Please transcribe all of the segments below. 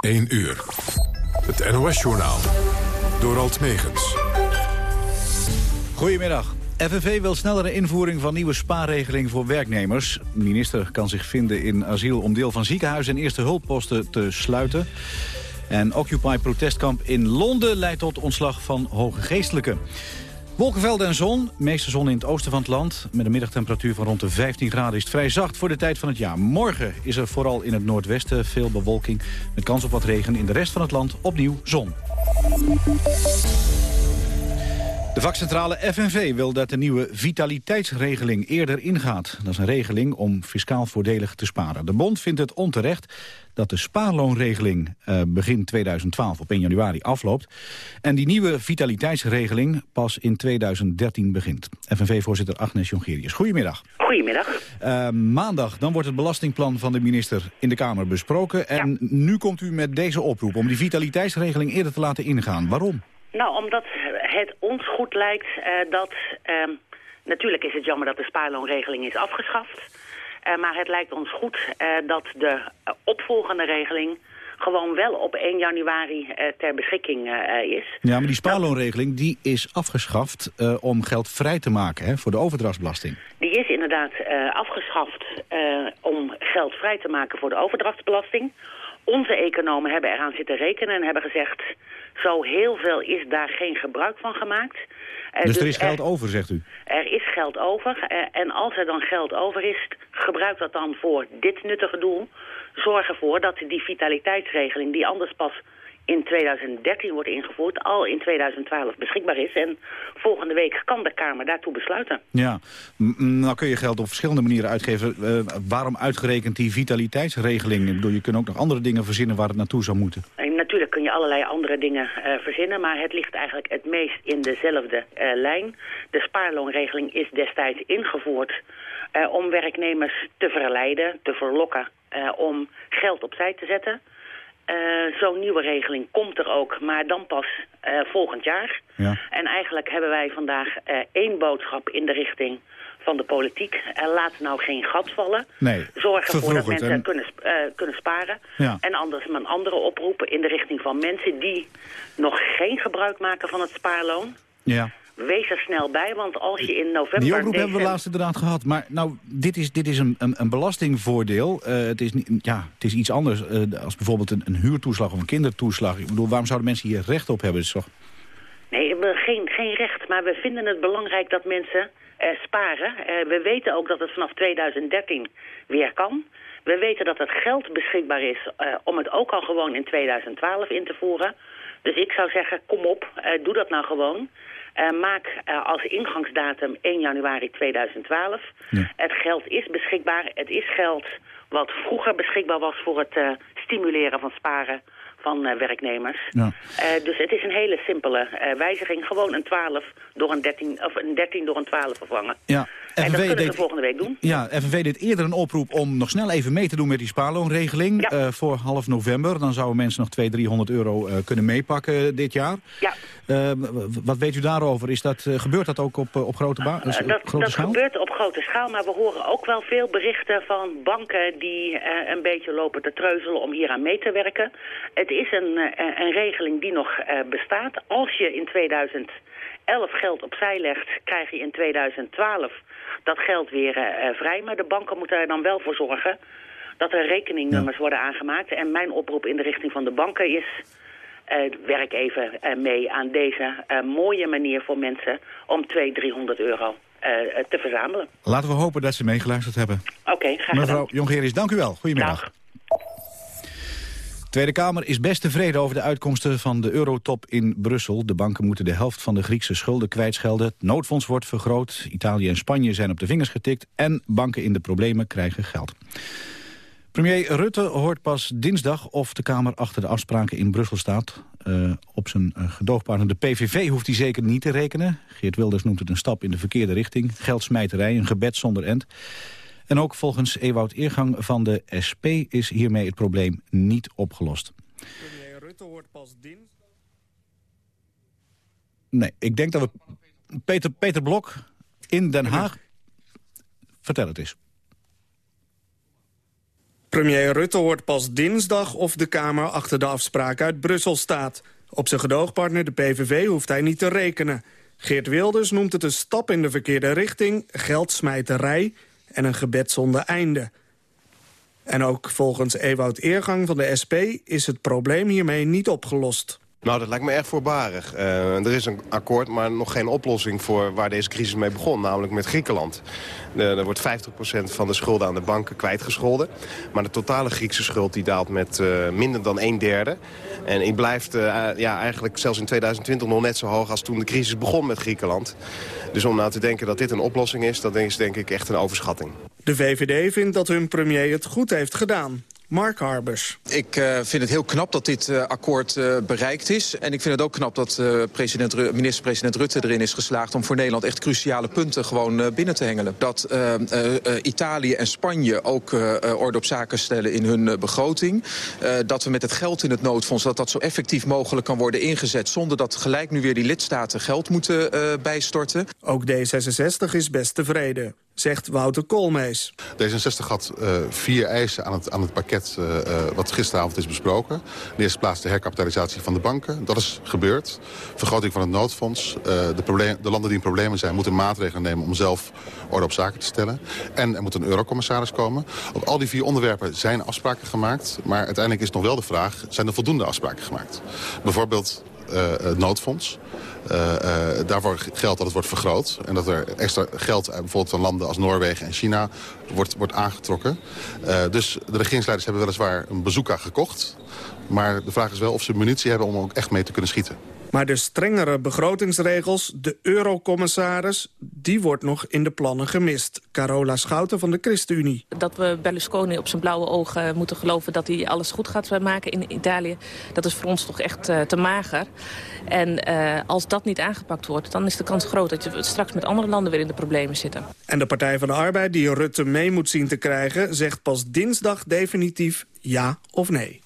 1 uur. Het NOS-journaal. Door Alt Megens. Goedemiddag. FNV wil snellere invoering van nieuwe spaarregeling voor werknemers. Minister kan zich vinden in asiel om deel van ziekenhuizen en eerste hulpposten te sluiten. En Occupy protestkamp in Londen leidt tot ontslag van hoge geestelijken. Wolkenvelden en zon, meeste zon in het oosten van het land. Met een middagtemperatuur van rond de 15 graden is het vrij zacht voor de tijd van het jaar. Morgen is er vooral in het noordwesten veel bewolking. Met kans op wat regen in de rest van het land opnieuw zon. De vakcentrale FNV wil dat de nieuwe vitaliteitsregeling eerder ingaat. Dat is een regeling om fiscaal voordelig te sparen. De bond vindt het onterecht dat de spaarloonregeling uh, begin 2012 op 1 januari afloopt... en die nieuwe vitaliteitsregeling pas in 2013 begint. FNV-voorzitter Agnes Jongerius. Goedemiddag. Goedemiddag. Uh, maandag dan wordt het belastingplan van de minister in de Kamer besproken... en nu komt u met deze oproep om die vitaliteitsregeling eerder te laten ingaan. Waarom? Nou, omdat het ons goed lijkt uh, dat... Uh, natuurlijk is het jammer dat de spaarloonregeling is afgeschaft... Uh, maar het lijkt ons goed uh, dat de opvolgende regeling gewoon wel op 1 januari uh, ter beschikking is. Ja, maar die spaarloonregeling die is afgeschaft om geld vrij te maken hè, voor de overdrachtsbelasting. Die is inderdaad afgeschaft om geld vrij te maken voor de overdrachtsbelasting. Onze economen hebben eraan zitten rekenen en hebben gezegd... zo heel veel is daar geen gebruik van gemaakt... Uh, dus er is geld er, over, zegt u? Er is geld over. Uh, en als er dan geld over is, gebruik dat dan voor dit nuttige doel. Zorg ervoor dat die vitaliteitsregeling, die anders pas in 2013 wordt ingevoerd, al in 2012 beschikbaar is. En volgende week kan de Kamer daartoe besluiten. Ja, nou kun je geld op verschillende manieren uitgeven. Uh, waarom uitgerekend die vitaliteitsregeling? Ik bedoel, je kunt ook nog andere dingen verzinnen waar het naartoe zou moeten. Natuurlijk kun je allerlei andere dingen uh, verzinnen, maar het ligt eigenlijk het meest in dezelfde uh, lijn. De spaarloonregeling is destijds ingevoerd om werknemers te verleiden, te verlokken, om geld opzij te zetten. Uh, Zo'n nieuwe regeling komt er ook, maar dan pas uh, volgend jaar. Ja. En eigenlijk hebben wij vandaag uh, één boodschap in de richting van de politiek. laat nou geen gat vallen. Nee, Zorg ervoor dat mensen en... kunnen, kunnen sparen. Ja. En anders een andere oproepen in de richting van mensen die nog geen gebruik maken van het spaarloon. Ja wees er snel bij, want als je in november... Die oproep hebben we laatst inderdaad gehad. Maar nou, dit is, dit is een, een, een belastingvoordeel. Uh, het, is niet, ja, het is iets anders uh, als bijvoorbeeld een, een huurtoeslag of een kindertoeslag. Ik bedoel, waarom zouden mensen hier recht op hebben? Toch... Nee, geen, geen recht, maar we vinden het belangrijk dat mensen uh, sparen. we weten ook dat het vanaf 2013 weer kan. We weten dat het geld beschikbaar is om het ook al gewoon in 2012 in te voeren. Dus ik zou zeggen, kom op, doe dat nou gewoon. Uh, maak uh, als ingangsdatum 1 januari 2012. Ja. Het geld is beschikbaar. Het is geld wat vroeger beschikbaar was voor het uh, stimuleren van sparen van werknemers. Ja. dus het is een hele simpele wijziging. Gewoon een 12 door een 13, of een 13 door een 12 vervangen. Ja. FNV en dat kunnen deed, we volgende week doen. Ja, FNV deed eerder een oproep om nog snel even mee te doen met die spaarloonregeling. Ja. Uh, voor half november. Dan zouden mensen nog 200, 300 euro uh, kunnen meepakken dit jaar. Ja. Uh, wat weet u daarover? Is dat, gebeurt dat ook op, op grote, ba dat, grote dat schaal? Dat gebeurt op grote schaal, maar we horen ook wel veel berichten van banken die een beetje lopen te treuzelen om hier aan mee te werken. Het is een, een regeling die nog bestaat. Als je in 2011 geld opzij legt, krijg je in 2012 dat geld weer uh, vrij. Maar de banken moeten er dan wel voor zorgen dat er rekeningnummers ja. worden aangemaakt. En mijn oproep in de richting van de banken is... Uh, werk even uh, mee aan deze mooie manier voor mensen om 200, 300 euro te verzamelen. Laten we hopen dat ze meegeluisterd hebben. Oké, okay, graag gedaan. Mevrouw Jongerius, dank u wel. Goedemiddag. Dag. Tweede Kamer is best tevreden over de uitkomsten van de eurotop in Brussel. De banken moeten de helft van de Griekse schulden kwijtschelden. Het noodfonds wordt vergroot. Italië en Spanje zijn op de vingers getikt. En banken in de problemen krijgen geld. Premier Rutte hoort pas dinsdag of de Kamer achter de afspraken in Brussel staat. Uh, op zijn uh, gedoogpartner de PVV hoeft hij zeker niet te rekenen. Geert Wilders noemt het een stap in de verkeerde richting. Geldsmijterij, een gebed zonder end. En ook volgens Ewout Eergang van de SP is hiermee het probleem niet opgelost. Premier Rutte hoort pas dinsdag... Nee, ik denk dat we... Peter, Peter Blok in Den Haag... Vertel het eens. Premier Rutte hoort pas dinsdag of de Kamer achter de afspraak uit Brussel staat. Op zijn gedoogpartner, de PVV, hoeft hij niet te rekenen. Geert Wilders noemt het een stap in de verkeerde richting, geldsmijterij en een gebed zonder einde. En ook volgens Ewout Eergang van de SP is het probleem hiermee niet opgelost. Nou, dat lijkt me erg voorbarig. Uh, er is een akkoord, maar nog geen oplossing voor waar deze crisis mee begon. Namelijk met Griekenland. Er wordt 50% van de schulden aan de banken kwijtgescholden. Maar de totale Griekse schuld die daalt met uh, minder dan een derde. En die blijft ja, eigenlijk zelfs in 2020 nog net zo hoog als toen de crisis begon met Griekenland. Dus om nou te denken dat dit een oplossing is, dat is denk ik echt een overschatting. De VVD vindt dat hun premier het goed heeft gedaan. Mark Harbers. Ik uh, vind het heel knap dat dit uh, akkoord uh, bereikt is. En ik vind het ook knap dat minister-president Rutte erin is geslaagd... om voor Nederland echt cruciale punten gewoon binnen te hengelen. Dat Italië en Spanje ook orde op zaken stellen in hun begroting. dat we met het geld in het noodfonds... dat dat zo effectief mogelijk kan worden ingezet... zonder dat gelijk nu weer die lidstaten geld moeten bijstorten. Ook D66 is best tevreden zegt Wouter Koolmees. D66 had uh, vier eisen aan het, aan het pakket uh, uh, wat gisteravond is besproken. In de eerste plaats de herkapitalisatie van de banken. Dat is gebeurd. Vergroting van het noodfonds. de, de landen die in problemen zijn moeten maatregelen nemen om zelf orde op zaken te stellen. En er moet een eurocommissaris komen. Op al die vier onderwerpen zijn afspraken gemaakt. Maar uiteindelijk is nog wel de vraag, zijn er voldoende afspraken gemaakt? Bijvoorbeeld het noodfonds. Uh, uh, daarvoor geldt dat het wordt vergroot. En dat er extra geld bijvoorbeeld van landen als Noorwegen en China wordt, wordt aangetrokken. Dus de regeringsleiders hebben weliswaar een bazooka gekocht. Maar de vraag is wel of ze munitie hebben om ook echt mee te kunnen schieten. Maar de strengere begrotingsregels, de eurocommissaris... die wordt nog in de plannen gemist. Carola Schouten van de ChristenUnie. Dat we Berlusconi op zijn blauwe ogen moeten geloven... dat hij alles goed gaat maken in Italië... dat is voor ons toch echt uh, te mager. En uh, als dat niet aangepakt wordt... dan is de kans groot dat je straks met andere landen weer in de problemen zitten. En de Partij van de Arbeid, die Rutte mee moet zien te krijgen... zegt pas dinsdag definitief ja of nee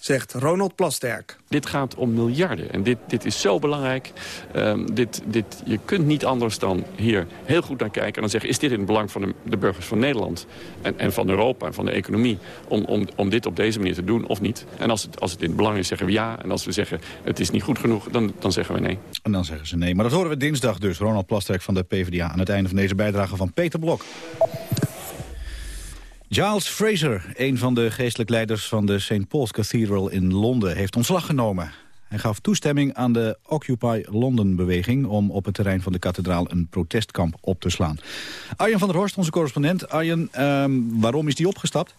zegt Ronald Plasterk. Dit gaat om miljarden en dit, dit is zo belangrijk. Um, dit, dit, je kunt niet anders dan hier heel goed naar kijken... en dan zeggen, is dit in het belang van de, de burgers van Nederland... En, en, van Europa en van de economie... Om, om, om dit op deze manier te doen of niet? En als het, als het in het belang is, zeggen we ja. En als we zeggen, het is niet goed genoeg, dan, dan zeggen we nee. En dan zeggen ze nee. Maar dat horen we dinsdag dus. Ronald Plasterk van de PvdA aan het einde van deze bijdrage van Peter Blok. Giles Fraser, een van de geestelijk leiders van de St. Paul's Cathedral in Londen, heeft ontslag genomen. Hij gaf toestemming aan de Occupy London-beweging... om op het terrein van de kathedraal een protestkamp op te slaan. Arjen van der Horst, onze correspondent. Arjen, um, waarom is die opgestapt?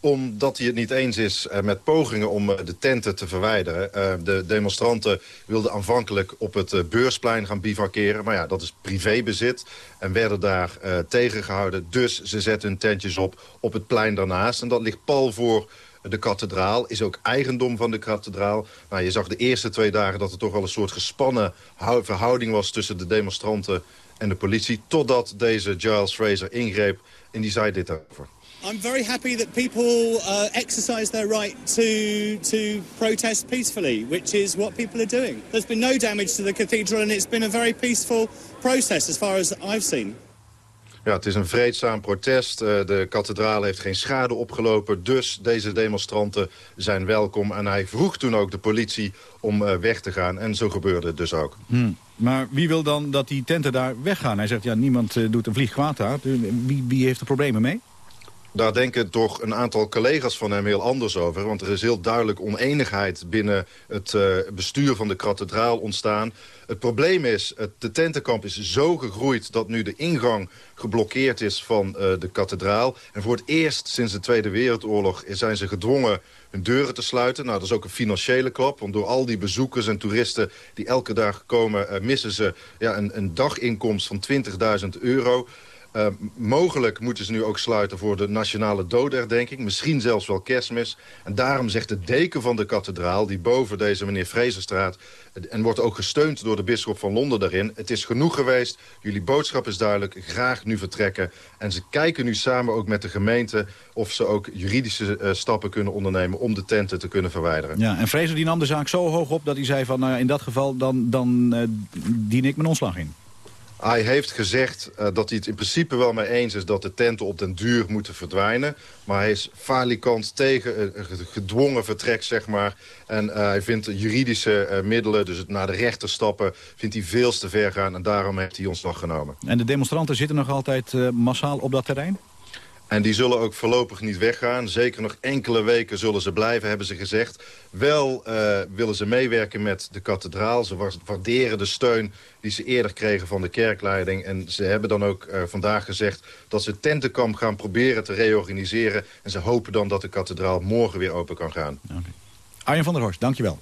Omdat hij het niet eens is eh, met pogingen om eh, de tenten te verwijderen. Eh, de demonstranten wilden aanvankelijk op het beursplein gaan bivakeren. Maar ja, dat is privébezit en werden daar tegengehouden. Dus ze zetten hun tentjes op op het plein daarnaast. En dat ligt pal voor de kathedraal is ook eigendom van de kathedraal. Nou, je zag de eerste twee dagen dat er toch wel een soort gespannen verhouding was... tussen de demonstranten en de politie... totdat deze Giles Fraser ingreep en die zei dit over. I'm very happy that people uh, exercise their right to, to protest peacefully, which is what people are doing. There's been no damage to the cathedral and it's been a very peaceful process as far as I've seen. Ja, het is een vreedzaam protest. Uh, de kathedraal heeft geen schade opgelopen. Dus deze demonstranten zijn welkom. En hij vroeg toen ook de politie om uh, weg te gaan. En zo gebeurde het dus ook. Hmm. Maar wie wil dan dat die tenten daar weggaan? Hij zegt, ja, niemand uh, doet een vlieg kwaad aan. Wie, wie heeft er problemen mee? Daar denken toch een aantal collega's van hem heel anders over. Want er is heel duidelijk oneenigheid binnen het uh, bestuur van de kathedraal ontstaan. Het probleem is, het, de tentenkamp is zo gegroeid... dat nu de ingang geblokkeerd is van uh, de kathedraal. En voor het eerst sinds de Tweede Wereldoorlog zijn ze gedwongen hun deuren te sluiten. Nou, dat is ook een financiële klap. Want door al die bezoekers en toeristen die elke dag komen... Uh, missen ze ja, een, een daginkomst van 20.000 euro... Uh, mogelijk moeten ze nu ook sluiten voor de nationale doodherdenking. Misschien zelfs wel kerstmis. En daarom zegt de deken van de kathedraal, die boven deze meneer Frezerstraat... en wordt ook gesteund door de bisschop van Londen daarin... het is genoeg geweest, jullie boodschap is duidelijk, graag nu vertrekken. En ze kijken nu samen ook met de gemeente... of ze ook juridische uh, stappen kunnen ondernemen om de tenten te kunnen verwijderen. Ja, en Fraser die nam de zaak zo hoog op dat hij zei van... Nou in dat geval dan, dan uh, dien ik mijn ontslag in. Hij heeft gezegd uh, dat hij het in principe wel mee eens is... dat de tenten op den duur moeten verdwijnen. Maar hij is falikant tegen uh, gedwongen vertrek, zeg maar. En hij vindt juridische middelen, dus het naar de rechter stappen... vindt hij veel te ver gaan en daarom heeft hij ontslag genomen. En de demonstranten zitten nog altijd massaal op dat terrein? En die zullen ook voorlopig niet weggaan. Zeker nog enkele weken zullen ze blijven, hebben ze gezegd. Wel uh, willen ze meewerken met de kathedraal. Ze waarderen de steun die ze eerder kregen van de kerkleiding. En ze hebben dan ook uh, vandaag gezegd dat ze het tentenkamp gaan proberen te reorganiseren. En ze hopen dan dat de kathedraal morgen weer open kan gaan. Okay. Arjen van der Horst, dankjewel.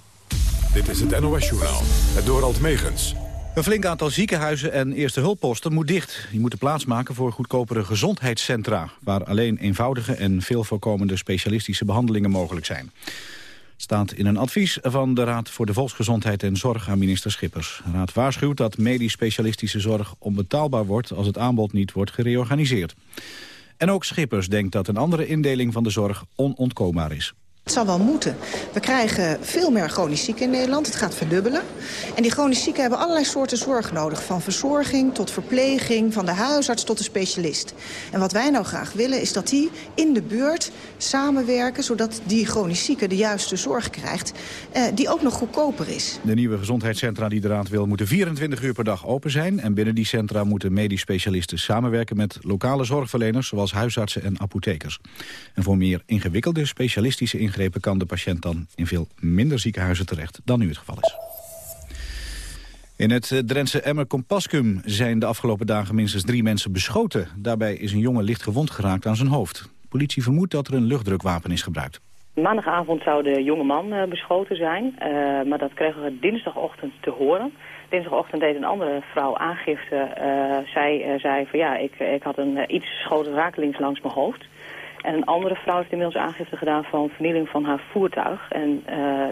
Dit is het NOS-journaal, het Dorald Megens. Een flink aantal ziekenhuizen en eerste hulpposten moet dicht. Die moeten plaatsmaken voor goedkopere gezondheidscentra... waar alleen eenvoudige en veel voorkomende specialistische behandelingen mogelijk zijn. Het staat in een advies van de Raad voor de Volksgezondheid en Zorg aan minister Schippers. De Raad waarschuwt dat medisch specialistische zorg onbetaalbaar wordt... als het aanbod niet wordt gereorganiseerd. En ook Schippers denkt dat een andere indeling van de zorg onontkoombaar is. Het zal wel moeten. We krijgen veel meer chronisch zieken in Nederland. Het gaat verdubbelen. En die chronisch zieken hebben allerlei soorten zorg nodig. Van verzorging tot verpleging, van de huisarts tot de specialist. En wat wij nou graag willen is dat die in de buurt samenwerken... zodat die chronisch zieke de juiste zorg krijgt, eh, die ook nog goedkoper is. De nieuwe gezondheidscentra die de Raad wil moeten 24 uur per dag open zijn. En binnen die centra moeten medisch specialisten samenwerken met lokale zorgverleners... zoals huisartsen en apothekers. En voor meer ingewikkelde specialistische ingrepen kan de patiënt dan in veel minder ziekenhuizen terecht dan nu het geval is. In het eh, Drentse Emmer Compascum zijn de afgelopen dagen minstens drie mensen beschoten. Daarbij is een jongen licht gewond geraakt aan zijn hoofd. politie vermoedt dat er een luchtdrukwapen is gebruikt. Maandagavond zou de jonge man uh, beschoten zijn, uh, maar dat kregen we dinsdagochtend te horen. Dinsdagochtend deed een andere vrouw aangifte. Zij zei van ja, ik, ik had een iets schoten rakelings langs mijn hoofd. En een andere vrouw heeft inmiddels aangifte gedaan van vernieling van haar voertuig. En uh,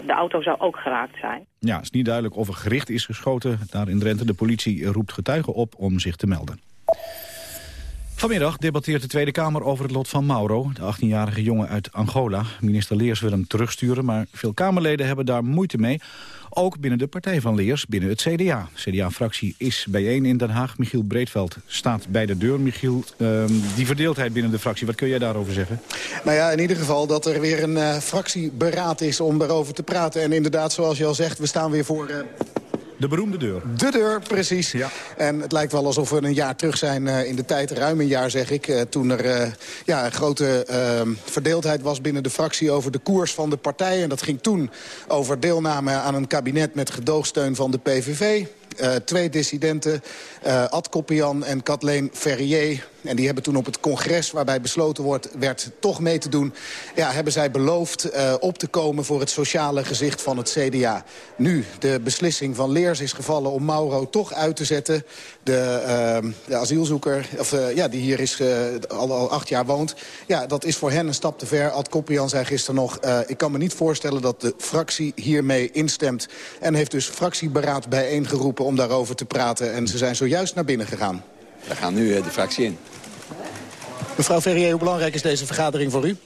de auto zou ook geraakt zijn. Ja, het is niet duidelijk of er gericht is geschoten daar in Drenthe. De politie roept getuigen op om zich te melden. Vanmiddag debatteert de Tweede Kamer over het lot van Mauro, de 18-jarige jongen uit Angola. Minister Leers wil hem terugsturen, maar veel Kamerleden hebben daar moeite mee. Ook binnen de partij van Leers, binnen het CDA. CDA-fractie is bijeen in Den Haag. Michiel Breedveld staat bij de deur. Michiel, uh, die verdeeldheid binnen de fractie, wat kun jij daarover zeggen? Nou ja, in ieder geval dat er weer een uh, fractieberaad is om erover te praten. En inderdaad, zoals je al zegt, we staan weer voor... Uh de beroemde deur. De deur, precies. Ja. En het lijkt wel alsof we een jaar terug zijn uh, in de tijd. Ruim een jaar, zeg ik. Uh, toen er uh, ja, een grote ehm, verdeeldheid was binnen de fractie over de koers van de partij. En dat ging toen over deelname aan een kabinet met gedoogsteun van de PVV. twee dissidenten, Ad Koppian en Kathleen Ferrier en die hebben toen op het congres waarbij besloten wordt, werd toch mee te doen... Ja, hebben zij beloofd uh, op te komen voor het sociale gezicht van het CDA. Nu de beslissing van Leers is gevallen om Mauro toch uit te zetten. De, de asielzoeker, of, ja, die hier is, al, al acht jaar woont. Ja, dat is voor hen een stap te ver. Ad Koppian zei gisteren nog... ik kan me niet voorstellen dat de fractie hiermee instemt. En heeft dus fractieberaad bijeengeroepen om daarover te praten. En ze zijn zojuist naar binnen gegaan. We gaan nu de fractie in. Mevrouw Ferrier, hoe belangrijk is deze vergadering voor u?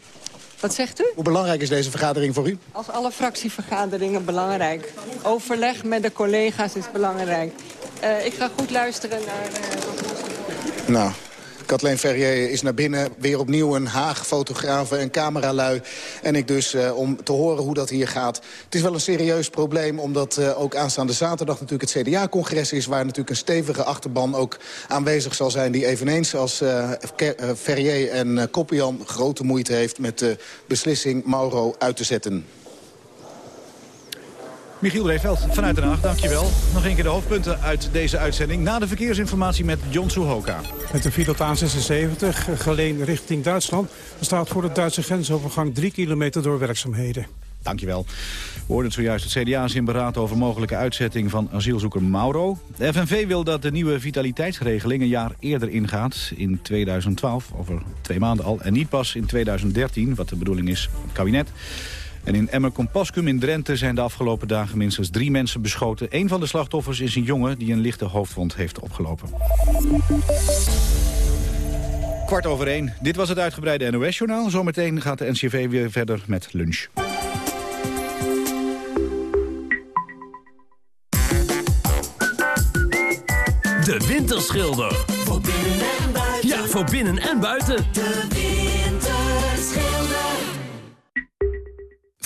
Wat zegt u? Hoe belangrijk is deze vergadering voor u? Als alle fractievergaderingen belangrijk. Overleg met de collega's is belangrijk. Uh, ik ga goed luisteren naar... Uh, nou, Kathleen Ferrier is naar binnen. Weer opnieuw een Haag, fotografen en cameralui. En ik dus uh, om te horen hoe dat hier gaat. Het is wel een serieus probleem, omdat uh, ook aanstaande zaterdag natuurlijk het CDA-congres is... waar natuurlijk een stevige achterban ook aanwezig zal zijn... die eveneens als uh, Ferrier en Koppian grote moeite heeft met de beslissing Mauro uit te zetten. Michiel Reeveld vanuit Den Haag, dankjewel. Nog een keer de hoofdpunten uit deze uitzending. Na de verkeersinformatie met John Suhoka. Met de file A76, geleen richting Duitsland. Staat voor de Duitse grensovergang 3 kilometer door werkzaamheden. Dankjewel. We hoorden zojuist het CDA in beraad over mogelijke uitzetting van asielzoeker Mauro. De FNV wil dat de nieuwe vitaliteitsregeling een jaar eerder ingaat, in 2012, over twee maanden al, en niet pas in 2013, wat de bedoeling is van het kabinet. En in Emmer Compascum in Drenthe zijn de afgelopen dagen minstens drie mensen beschoten. Een van de slachtoffers is een jongen die een lichte hoofdwond heeft opgelopen. Kwart over één. Dit was het uitgebreide NOS-journaal. Zometeen gaat de NCV weer verder met lunch. De Winterschilder. Voor binnen en buiten. Ja, voor binnen en buiten. De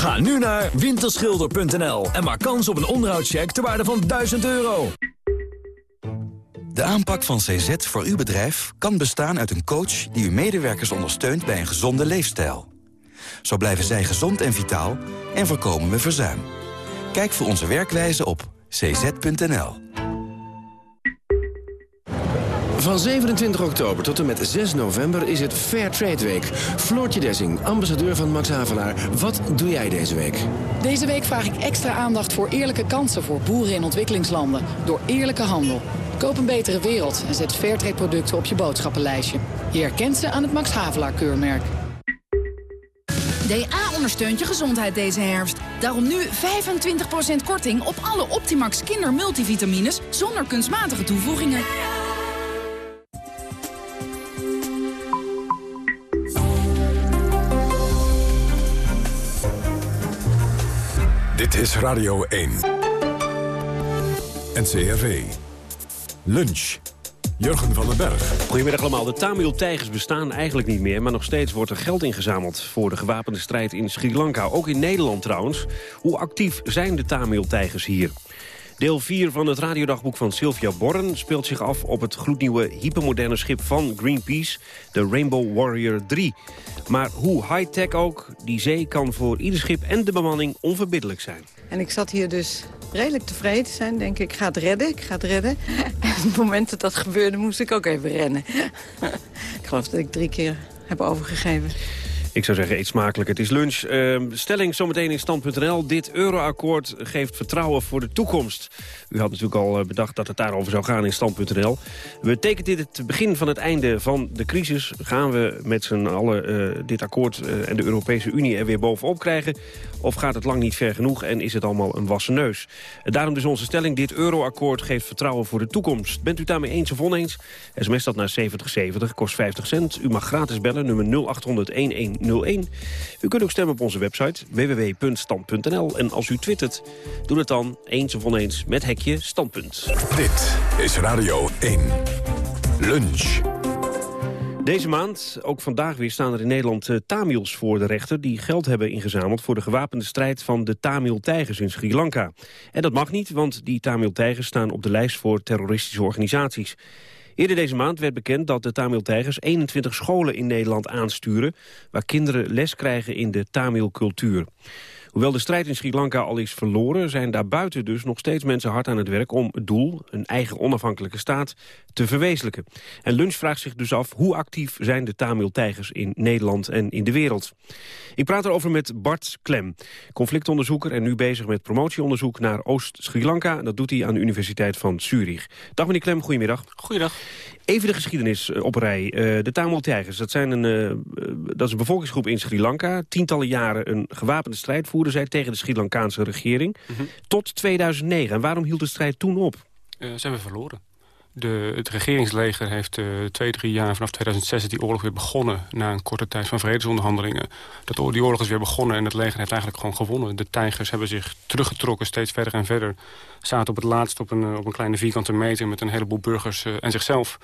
Ga nu naar winterschilder.nl en maak kans op een onderhoudscheck ter waarde van 1000 euro. De aanpak van CZ voor uw bedrijf kan bestaan uit een coach... die uw medewerkers ondersteunt bij een gezonde leefstijl. Zo blijven zij gezond en vitaal en voorkomen we verzuim. Kijk voor onze werkwijze op cz.nl. Van 27 oktober tot en met 6 november is het Fair Trade Week. Floortje Dessing, ambassadeur van Max Havelaar. Wat doe jij deze week? Deze week vraag ik extra aandacht voor eerlijke kansen voor boeren in ontwikkelingslanden. Door eerlijke handel. Koop een betere wereld en zet Fairtrade producten op je boodschappenlijstje. Je herkent ze aan het Max Havelaar keurmerk. DA ondersteunt je gezondheid deze herfst. Daarom nu 25% korting op alle Optimax kindermultivitamines zonder kunstmatige toevoegingen. Dit is Radio 1. NCRV. Lunch. Jurgen van den Berg. Goedemiddag allemaal. De Tamil-tijgers bestaan eigenlijk niet meer... maar nog steeds wordt er geld ingezameld voor de gewapende strijd in Sri Lanka. Ook in Nederland trouwens. Hoe actief zijn de Tamil-tijgers hier? Deel 4 van het radiodagboek van Sylvia Borren speelt zich af op het gloednieuwe hypermoderne schip van Greenpeace, de Rainbow Warrior 3. Maar hoe high-tech ook, die zee kan voor ieder schip en de bemanning onverbiddelijk zijn. En ik zat hier dus redelijk tevreden te zijn. Denk ik, ik ga het redden, ik ga het redden. En op het moment dat dat gebeurde, moest ik ook even rennen. ik geloof dat ik drie keer heb overgegeven. Ik zou zeggen, eet smakelijk. Het is lunch. Uh, stelling zometeen in stand.nl. Dit euroakkoord geeft vertrouwen voor de toekomst. U had natuurlijk al eh, bedacht dat het daarover zou gaan in stand.nl. Betekent dit het begin van het einde van de crisis? Gaan we met z'n allen uh, dit akkoord uh, en de Europese Unie er weer bovenop krijgen? Of gaat het lang niet ver genoeg en is het allemaal een wassen neus? Daarom dus onze stelling. Dit euroakkoord geeft vertrouwen voor de toekomst. Bent u daarmee eens of oneens? SMS dat naar 7070, kost 50 cent. U mag gratis bellen, nummer 0800 1101. U kunt ook stemmen op onze website www.stand.nl. En als u twittert, doe het dan eens of oneens met hekje standpunt. Dit is Radio 1. Lunch. Deze maand, ook vandaag weer, staan er in Nederland uh, Tamils voor de rechter... die geld hebben ingezameld voor de gewapende strijd van de Tamil-tijgers in Sri Lanka. En dat mag niet, want die Tamil-tijgers staan op de lijst voor terroristische organisaties. Eerder deze maand werd bekend dat de Tamil-tijgers 21 scholen in Nederland aansturen... waar kinderen les krijgen in de Tamil-cultuur. Hoewel de strijd in Sri Lanka al is verloren... zijn daarbuiten dus nog steeds mensen hard aan het werk om het doel... een eigen onafhankelijke staat te verwezenlijken. En Lunch vraagt zich dus af hoe actief zijn de Tamil-tijgers in Nederland en in de wereld. Ik praat erover met Bart Klem, conflictonderzoeker... en nu bezig met promotieonderzoek naar Oost-Sri Lanka. Dat doet hij aan de Universiteit van Zurich. Dag meneer Klem, goedemiddag. Goeiedag. Even de geschiedenis op rij. Uh, de Tamil-tijgers, dat, zijn een, uh, dat is een bevolkingsgroep in Sri Lanka. Tientallen jaren een gewapende strijd voerden zij tegen de Sri Lankaanse regering. Mm -hmm. Tot 2009. En waarom hield de strijd toen op? Uh, ze hebben verloren. De, het regeringsleger heeft uh, twee, drie jaar vanaf 2006 die oorlog weer begonnen... na een korte tijd van vredesonderhandelingen. Dat, die oorlog is weer begonnen en het leger heeft eigenlijk gewoon gewonnen. De tijgers hebben zich teruggetrokken steeds verder en verder. Zaten op het laatst op een, op een kleine vierkante meter... met een heleboel burgers uh, en zichzelf.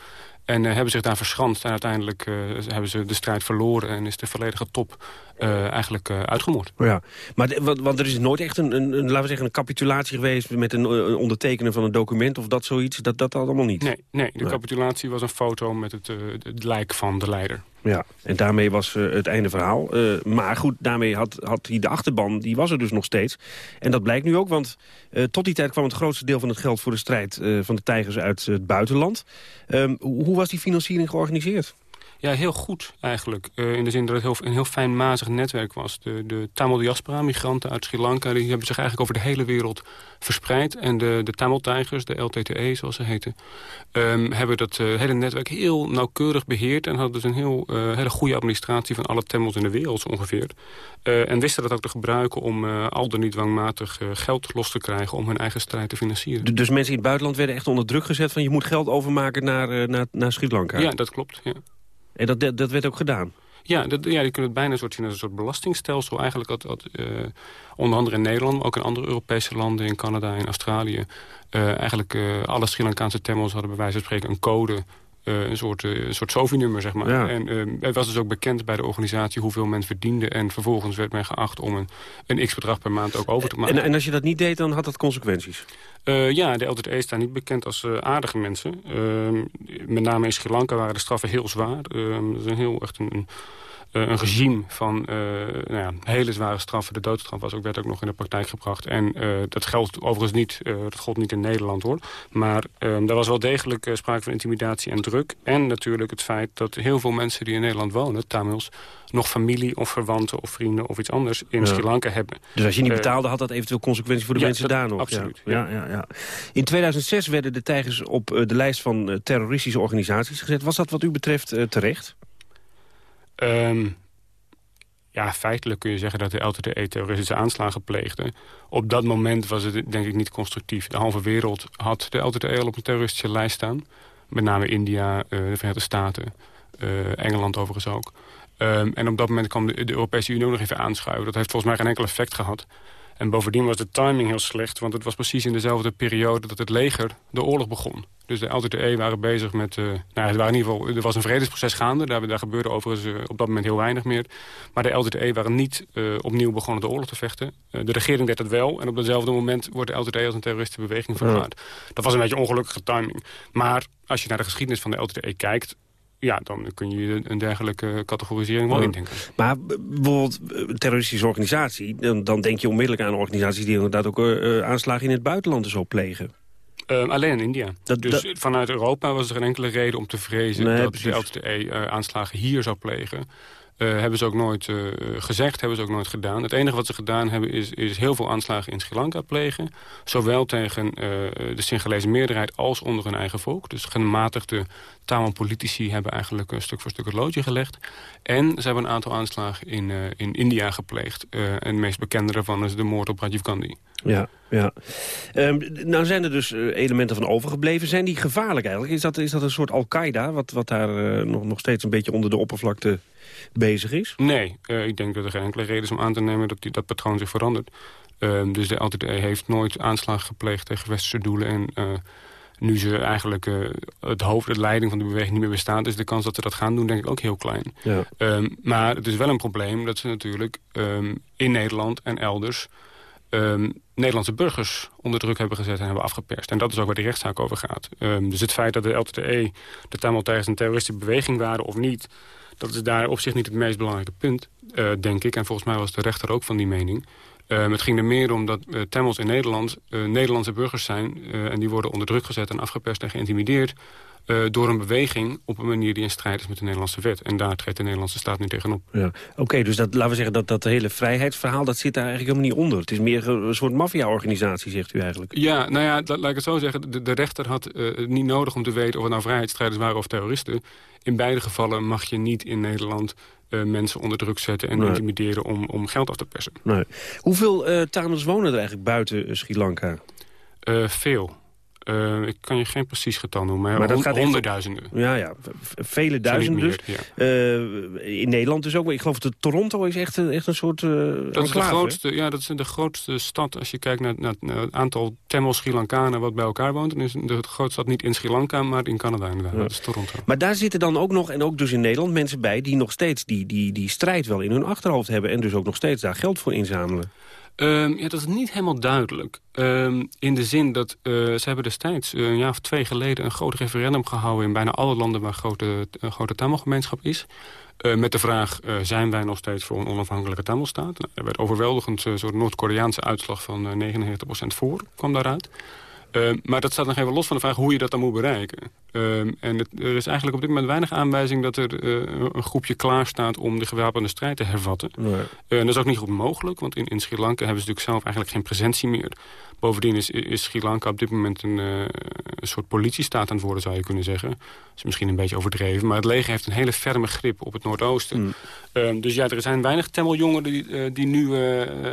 En uh, hebben zich daar verschanst. En uiteindelijk uh, hebben ze de strijd verloren. En is de volledige top uh, eigenlijk uitgemoord. Ja, maar de, want, want er is nooit echt een, een, een, laten we zeggen, een capitulatie geweest... met een, een ondertekenen van een document of dat zoiets. Dat, dat allemaal niet? Nee, nee de capitulatie was een foto met het, het lijk van de leider. Ja, en daarmee was uh, het einde verhaal. Uh, maar goed, daarmee had, had hij de achterban, die was er dus nog steeds. En dat blijkt nu ook, want uh, tot die tijd kwam het grootste deel van het geld... voor de strijd van de tijgers uit het buitenland. Um, hoe was die financiering georganiseerd? Ja, heel goed eigenlijk. Uh, in de zin dat het heel, een heel fijnmazig netwerk was. De, de Tamil diaspora, migranten uit Sri Lanka... die hebben zich eigenlijk over de hele wereld verspreid. En de, de Tamil-tijgers, de LTTE zoals ze heten... Um, hebben dat uh, hele netwerk heel nauwkeurig beheerd... en hadden dus een heel, uh, hele goede administratie van alle Tamils in de wereld ongeveer. en wisten dat ook te gebruiken om al dan niet dwangmatig geld los te krijgen... om hun eigen strijd te financieren. Dus mensen in het buitenland werden echt onder druk gezet... van je moet geld overmaken naar, naar, naar Sri Lanka? Ja, dat klopt. Ja. En dat, dat, dat werd ook gedaan? Ja, dat, ja, je kunt het bijna een soort zien als een soort belastingstelsel. Eigenlijk had uh, onder andere in Nederland, maar ook in andere Europese landen, in Canada en Australië. Uh, eigenlijk uh, alle Sri Lankaanse Tamils hadden bij wijze van spreken een code uh, een soort, uh, een soort SOFI-nummer, zeg maar. Ja. En uh, het was dus ook bekend bij de organisatie hoeveel men verdiende... en vervolgens werd men geacht om een, een x-bedrag per maand ook over te maken. En, en als je dat niet deed, dan had dat consequenties? ja, de LTE staan niet bekend als aardige mensen. Ehm, met name in Sri Lanka waren de straffen heel zwaar. Ehm, dat is een heel echt een, een een regime van uh, nou ja, hele zware straffen. De doodstraf was ook, werd ook nog in de praktijk gebracht. En uh, dat geldt overigens niet, dat gold niet in Nederland hoor. Maar er was wel degelijk sprake van intimidatie en druk. En natuurlijk het feit dat heel veel mensen die in Nederland wonen, Tamils... nog familie of verwanten of vrienden of iets anders in ja. Sri Lanka hebben. Dus als je niet betaalde, had dat eventueel consequenties voor de ja, mensen dat, daar nog? Absoluut. Ja. Ja, ja, In 2006 werden de tijgers op de lijst van terroristische organisaties gezet. Was dat wat u betreft terecht? Um, ja, feitelijk kun je zeggen dat de LTTE terroristische aanslagen pleegde. Op dat moment was het denk ik niet constructief. De halve wereld had de LTTE al op een terroristische lijst staan. Met name India, uh, de Verenigde Staten, uh, Engeland overigens ook. Um, en op dat moment kwam de, de Europese Unie nog even aanschuiven. Dat heeft volgens mij geen enkel effect gehad. En bovendien was de timing heel slecht, want het was precies in dezelfde periode dat het leger de oorlog begon. Dus de LTTE waren bezig met... Uh, nou, het waren in ieder geval, er was een vredesproces gaande. Daar, daar gebeurde overigens uh, op dat moment heel weinig meer. Maar de LTTE waren niet uh, opnieuw begonnen de oorlog te vechten. de regering deed dat wel. En op datzelfde moment wordt de LTTE als een terroristische beweging verklaard. Ja. Dat was een beetje ongelukkige timing. Maar als je naar de geschiedenis van de LTTE kijkt ja, dan kun je een dergelijke categorisering wel ja. indenken. Maar bijvoorbeeld een terroristische organisatie... Dan, dan denk je onmiddellijk aan organisaties die inderdaad ook uh, aanslagen in het buitenland zo plegen. Uh, alleen in India. Dat, dus dat... vanuit Europa was er geen enkele reden om te vrezen... Nee, dat precies. de LTTE uh, aanslagen hier zou plegen. Uh, hebben ze ook nooit uh, gezegd, hebben ze ook nooit gedaan. Het enige wat ze gedaan hebben is, is heel veel aanslagen in Sri Lanka plegen. Zowel tegen uh, de Singalese meerderheid als onder hun eigen volk. Dus gematigde Tamil-politici hebben eigenlijk een stuk voor stuk het loodje gelegd. En ze hebben een aantal aanslagen in, in India gepleegd. en het meest bekende daarvan is de moord op Rajiv Gandhi. Ja, ja. Um, nou zijn er dus elementen van overgebleven. Zijn die gevaarlijk eigenlijk? Is dat, is dat een soort Al-Qaeda wat, wat daar nog, nog steeds een beetje onder de oppervlakte bezig is? Nee, ik denk dat er geen enkele reden is om aan te nemen dat die, dat patroon zich verandert. Uh, dus de LTTE heeft nooit aanslagen gepleegd tegen westerse doelen. En nu ze eigenlijk het hoofd, de leiding van de beweging niet meer bestaat... is de kans dat ze dat gaan doen denk ik ook heel klein. Ja. Um, maar het is wel een probleem dat ze natuurlijk um, in Nederland en elders... Um, Nederlandse burgers onder druk hebben gezet en hebben afgeperst. En dat is ook waar die rechtszaak over gaat. Dus het feit dat de LTTE, de Tamil Tigers, een terroristische beweging waren of niet... dat is daar op zich niet het meest belangrijke punt, uh, denk ik. En volgens mij was de rechter ook van die mening. Uh, het ging er meer om dat uh, Tamils in Nederland uh, Nederlandse burgers zijn... Uh, en die worden onder druk gezet en afgeperst en geïntimideerd... Door een beweging op een manier die in strijd is met de Nederlandse wet. En daar treedt de Nederlandse staat nu tegenop. Ja. Oké, okay, dus dat, laten we zeggen dat dat hele vrijheidsverhaal... dat zit daar eigenlijk helemaal niet onder. Het is meer een soort maffia-organisatie, zegt u eigenlijk. Ja, nou ja, dat, laat ik het zo zeggen. De, de rechter had niet nodig om te weten of het nou vrijheidsstrijders waren of terroristen. In beide gevallen mag je niet in Nederland... Uh, mensen onder druk zetten en nee. intimideren om, om geld af te persen. Nee. Hoeveel uh, Tamils wonen er eigenlijk buiten uh, Sri Lanka? veel. Uh, ik kan je geen precies getal noemen, maar, dat gaat honderdduizenden. Ja, ja, vele duizenden dus. Meer, ja. uh, in Nederland dus ook. Maar ik geloof dat Toronto is echt, echt een soort uh, dat is de grootste, Ja, dat is de grootste stad. Als je kijkt naar, naar, naar het aantal Tamil Sri Lankanen wat bij elkaar woont... dan is de grootste stad niet in Sri Lanka, maar in Canada inderdaad. Ja. Dat is Toronto. Maar daar zitten dan ook nog, en ook dus in Nederland, mensen bij... die nog steeds die, die, die strijd wel in hun achterhoofd hebben... en dus ook nog steeds daar geld voor inzamelen. Um, ja, dat is niet helemaal duidelijk. Um, in de zin dat uh, ze hebben destijds uh, een jaar of twee geleden... een groot referendum gehouden in bijna alle landen waar grote, een grote Tamilgemeenschap is. Met de vraag, zijn wij nog steeds voor een onafhankelijke Tamilstaat? Nou, er werd overweldigend een soort Noord-Koreaanse uitslag van 99% voor, kwam daaruit. Ehm, maar dat staat nog even los van de vraag hoe je dat dan moet bereiken. Ehm, en het, er is eigenlijk op dit moment weinig aanwijzing... dat er uh, een groepje klaar staat om de gewapende strijd te hervatten. Nee. Uh, en dat is ook niet goed mogelijk, want in, in Sri Lanka hebben ze natuurlijk zelf eigenlijk geen presentie meer. Bovendien is, is Sri Lanka op dit moment een, uh, een soort politiestaat aan het worden, zou je kunnen zeggen. Dat is misschien een beetje overdreven, maar het leger heeft een hele ferme grip op het Noordoosten. Mm. Um, dus ja, er zijn weinig Tamil-jongeren die, die nu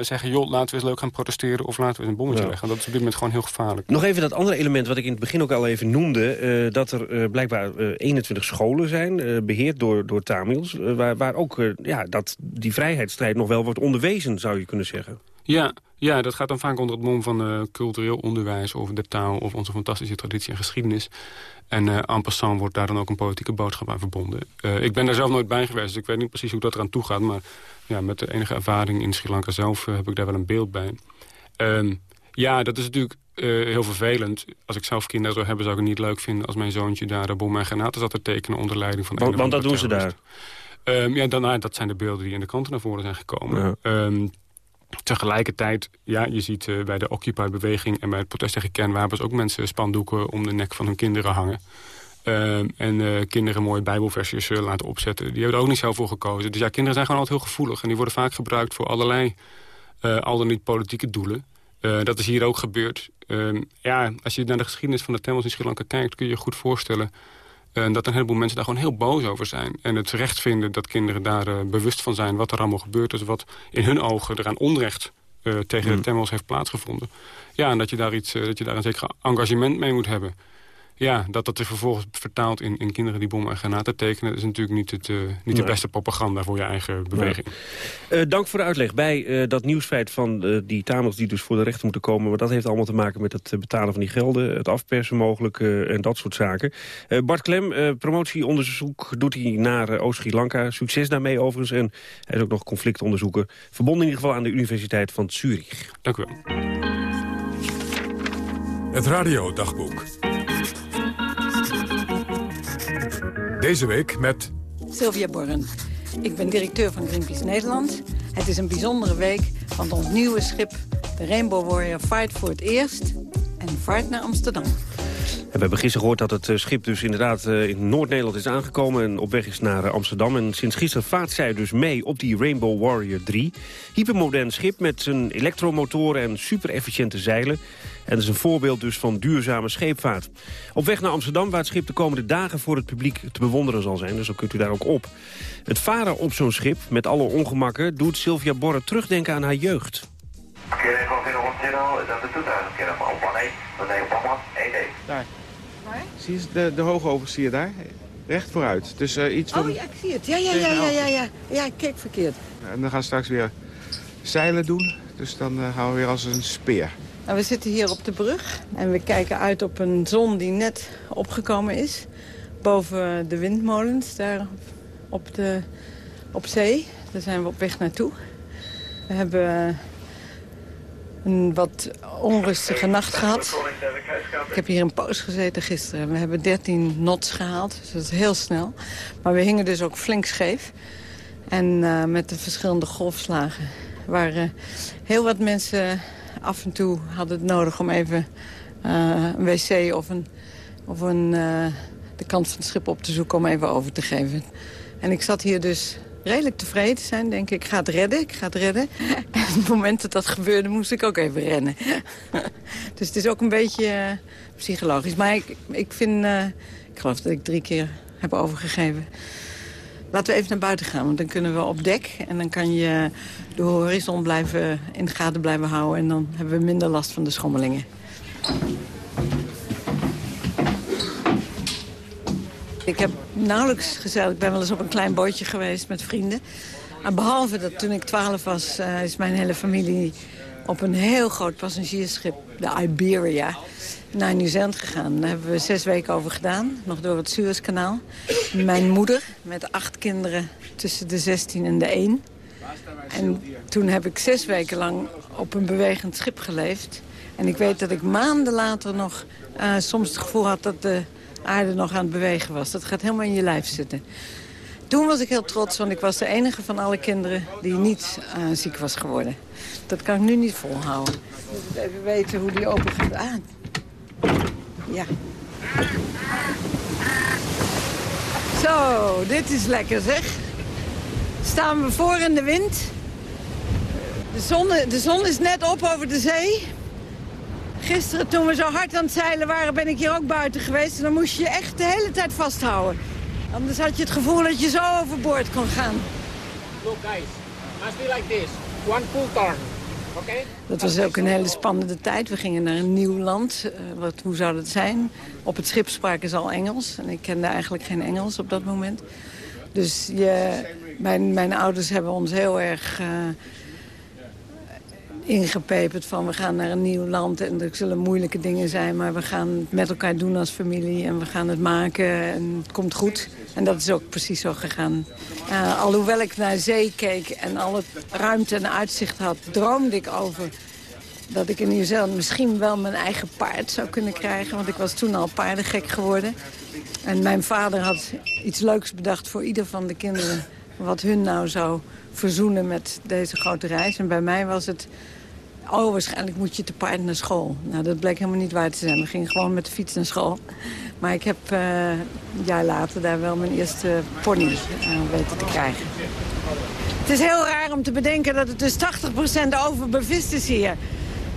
zeggen... joh, laten we eens leuk gaan protesteren of laten we eens een bommetje Ja. leggen. Dat is op dit moment gewoon heel gevaarlijk. Nog even dat andere element wat ik in het begin ook al even noemde... eh, dat er eh, blijkbaar eh, 21 scholen zijn, eh, beheerd door, door Tamils... eh, waar, waar ook eh, ja, dat die vrijheidsstrijd nog wel wordt onderwezen, zou je kunnen zeggen. Ja, ja, dat gaat dan vaak onder het mom van eh, cultureel onderwijs... over de taal of onze fantastische traditie en geschiedenis. En eh en passant wordt daar dan ook een politieke boodschap aan verbonden. Eh, ik ben daar zelf nooit bij geweest, dus ik weet niet precies hoe dat eraan toe gaat. Maar ja, met de enige ervaring in Sri Lanka zelf heb ik daar wel een beeld bij. Ehm, ja, dat is natuurlijk heel vervelend. Als ik zelf kinderen zou hebben, zou ik het niet leuk vinden... als mijn zoontje daar de bommen en granaten zat te tekenen... onder leiding van... een Want, of want dat doen ze daar. Ehm, ja, dan, nou, dat zijn de beelden die in de kranten naar voren zijn gekomen. Ehm, tegelijkertijd, ja, je ziet eh, bij de Occupy-beweging... en bij het protest tegen kernwapens ook mensen spandoeken... om de nek van hun kinderen hangen. Ehm, en eh, kinderen mooie bijbelversjes eh, laten opzetten. Die hebben er ook niet zelf voor gekozen. Dus ja, kinderen zijn gewoon altijd heel gevoelig. En die worden vaak gebruikt voor allerlei, al dan niet politieke doelen. Dat is hier ook gebeurd. Ehm, ja, als je naar de geschiedenis van de Tamils in Sri Lanka kijkt... kun je je goed voorstellen eh, dat een heleboel mensen daar gewoon heel boos over zijn. En het recht vinden dat kinderen daar eh, bewust van zijn... wat er allemaal gebeurd is, wat in hun ogen er aan onrecht... eh, tegen de Tamils heeft plaatsgevonden. Ja, en dat je daar, iets, eh, dat je daar een zeker engagement mee moet hebben. Ja, dat dat er vervolgens vertaalt in, in kinderen die bommen en granaten tekenen... is natuurlijk niet, het, eh, niet de beste propaganda voor je eigen beweging. Eh, dank voor de uitleg. Bij eh, dat nieuwsfeit van eh, die Tamils die dus voor de rechter moeten komen... want dat heeft allemaal te maken met het betalen van die gelden... het afpersen mogelijk eh, en dat soort zaken. Eh, Bart Klem, eh, promotieonderzoek doet hij naar Oost-Sri Lanka. Succes daarmee overigens. En hij is ook nog conflictonderzoeker. Verbonden in ieder geval aan de Universiteit van Zurich. Dank u wel. Het radiodagboek. Deze week met Sylvia Borren. Ik ben directeur van Greenpeace Nederland. Het is een bijzondere week, want ons nieuwe schip... de Rainbow Warrior vaart voor het eerst en vaart naar Amsterdam. We hebben gisteren gehoord dat het eh, schip dus inderdaad eh, in Noord-Nederland is aangekomen... en op weg is naar eh, Amsterdam. En sinds gisteren vaart zij dus mee op die Rainbow Warrior 3. Hypermodern schip met zijn elektromotoren en super-efficiënte zeilen. En dat is een voorbeeld dus van duurzame scheepvaart. Op weg naar Amsterdam, waar het schip de komende dagen voor het publiek te bewonderen zal zijn. Dus dan kunt u daar ook op. Het varen op zo'n schip, met alle ongemakken, doet Sylvia Borre terugdenken aan haar jeugd. Daar. Zie je de, de hoogover, zie je daar? Recht vooruit. Dus eh, iets van... Oh ja, ik zie het. Ja, ja, ja, ja, ja, ja. Ja, ik keek verkeerd. En dan gaan we straks weer zeilen doen. Dus dan eh, gaan we weer als een speer. Nou, we zitten hier op de brug en we kijken uit op een zon die net opgekomen is. Boven de windmolens daar op, de, op zee. Daar zijn we op weg naartoe. We hebben een wat onrustige nacht gehad. Ik heb hier een poos gezeten gisteren. We hebben 13 knots gehaald, dus dat is heel snel. Maar we hingen dus ook flink scheef. En eh, met de verschillende golfslagen waren heel wat mensen af en toe hadden het nodig om even eh, een wc of, een, of een, eh, de kant van het schip op te zoeken om even over te geven. En ik zat hier dus redelijk tevreden te zijn. Denk ik, ik ga het redden, ik ga het redden. En op het moment dat dat gebeurde, moest ik ook even rennen. dus het is ook een beetje eh, psychologisch. Maar ik, ik vind, eh, ik geloof dat ik drie keer heb overgegeven. Laten we even naar buiten gaan, want dan kunnen we op dek. En dan kan je de horizon blijven, in de gaten blijven houden. En dan hebben we minder last van de schommelingen. Ik heb nauwelijks gezegd, ik ben wel eens op een klein bootje geweest met vrienden. Maar behalve dat toen ik 12 was, eh, is mijn hele familie op een heel groot passagiersschip, de Iberia, naar Nieuw-Zeeland gegaan. Daar hebben we zes weken over gedaan, nog door het Suezkanaal. Mijn moeder, met acht kinderen tussen de 16 en de 1. En toen heb ik zes weken lang op een bewegend schip geleefd. En ik weet dat ik maanden later nog eh, soms het gevoel had dat de aarde nog aan het bewegen was. Dat gaat helemaal in je lijf zitten. Toen was ik heel trots, want ik was de enige van alle kinderen die niet eh, ziek was geworden. Dat kan ik nu niet volhouden. Ik moet even weten hoe die open gaat. Ah, Ja. Zo, dit is lekker zeg. Staan we voor in de wind. De zon, de zon is net op over de zee. Gisteren toen we zo hard aan het zeilen waren ben ik hier ook buiten geweest. En dan moest je je echt de hele tijd vasthouden. Anders had je het gevoel dat je zo overboord kon gaan. Look guys, must be like this. One full turn. Okay? Dat was ook een hele spannende tijd. We gingen naar een nieuw land. Eh, wat, hoe zou dat zijn? Op het schip spraken ze al Engels. En ik kende eigenlijk geen Engels op dat moment. Dus je, mijn, mijn ouders hebben ons heel erg uh, ingepeperd van we gaan naar een nieuw land. En er zullen moeilijke dingen zijn, maar we gaan het met elkaar doen als familie. En we gaan het maken en het komt goed. En dat is ook precies zo gegaan. Uh, alhoewel ik naar zee keek en alle ruimte en uitzicht had, droomde ik over dat ik in Nieuw-Zeeland misschien wel mijn eigen paard zou kunnen krijgen. Want ik was toen al paardengek geworden. En mijn vader had iets leuks bedacht voor ieder van de kinderen. Wat hun nou zou verzoenen met deze grote reis. En bij mij was het... Oh, waarschijnlijk moet je te paard naar school. Nou, dat bleek helemaal niet waar te zijn. We gingen gewoon met de fiets naar school. Maar ik heb uh, een jaar later daar wel mijn eerste pony uh, weten te krijgen. Het is heel raar om te bedenken dat het dus 80% overbevist is hier.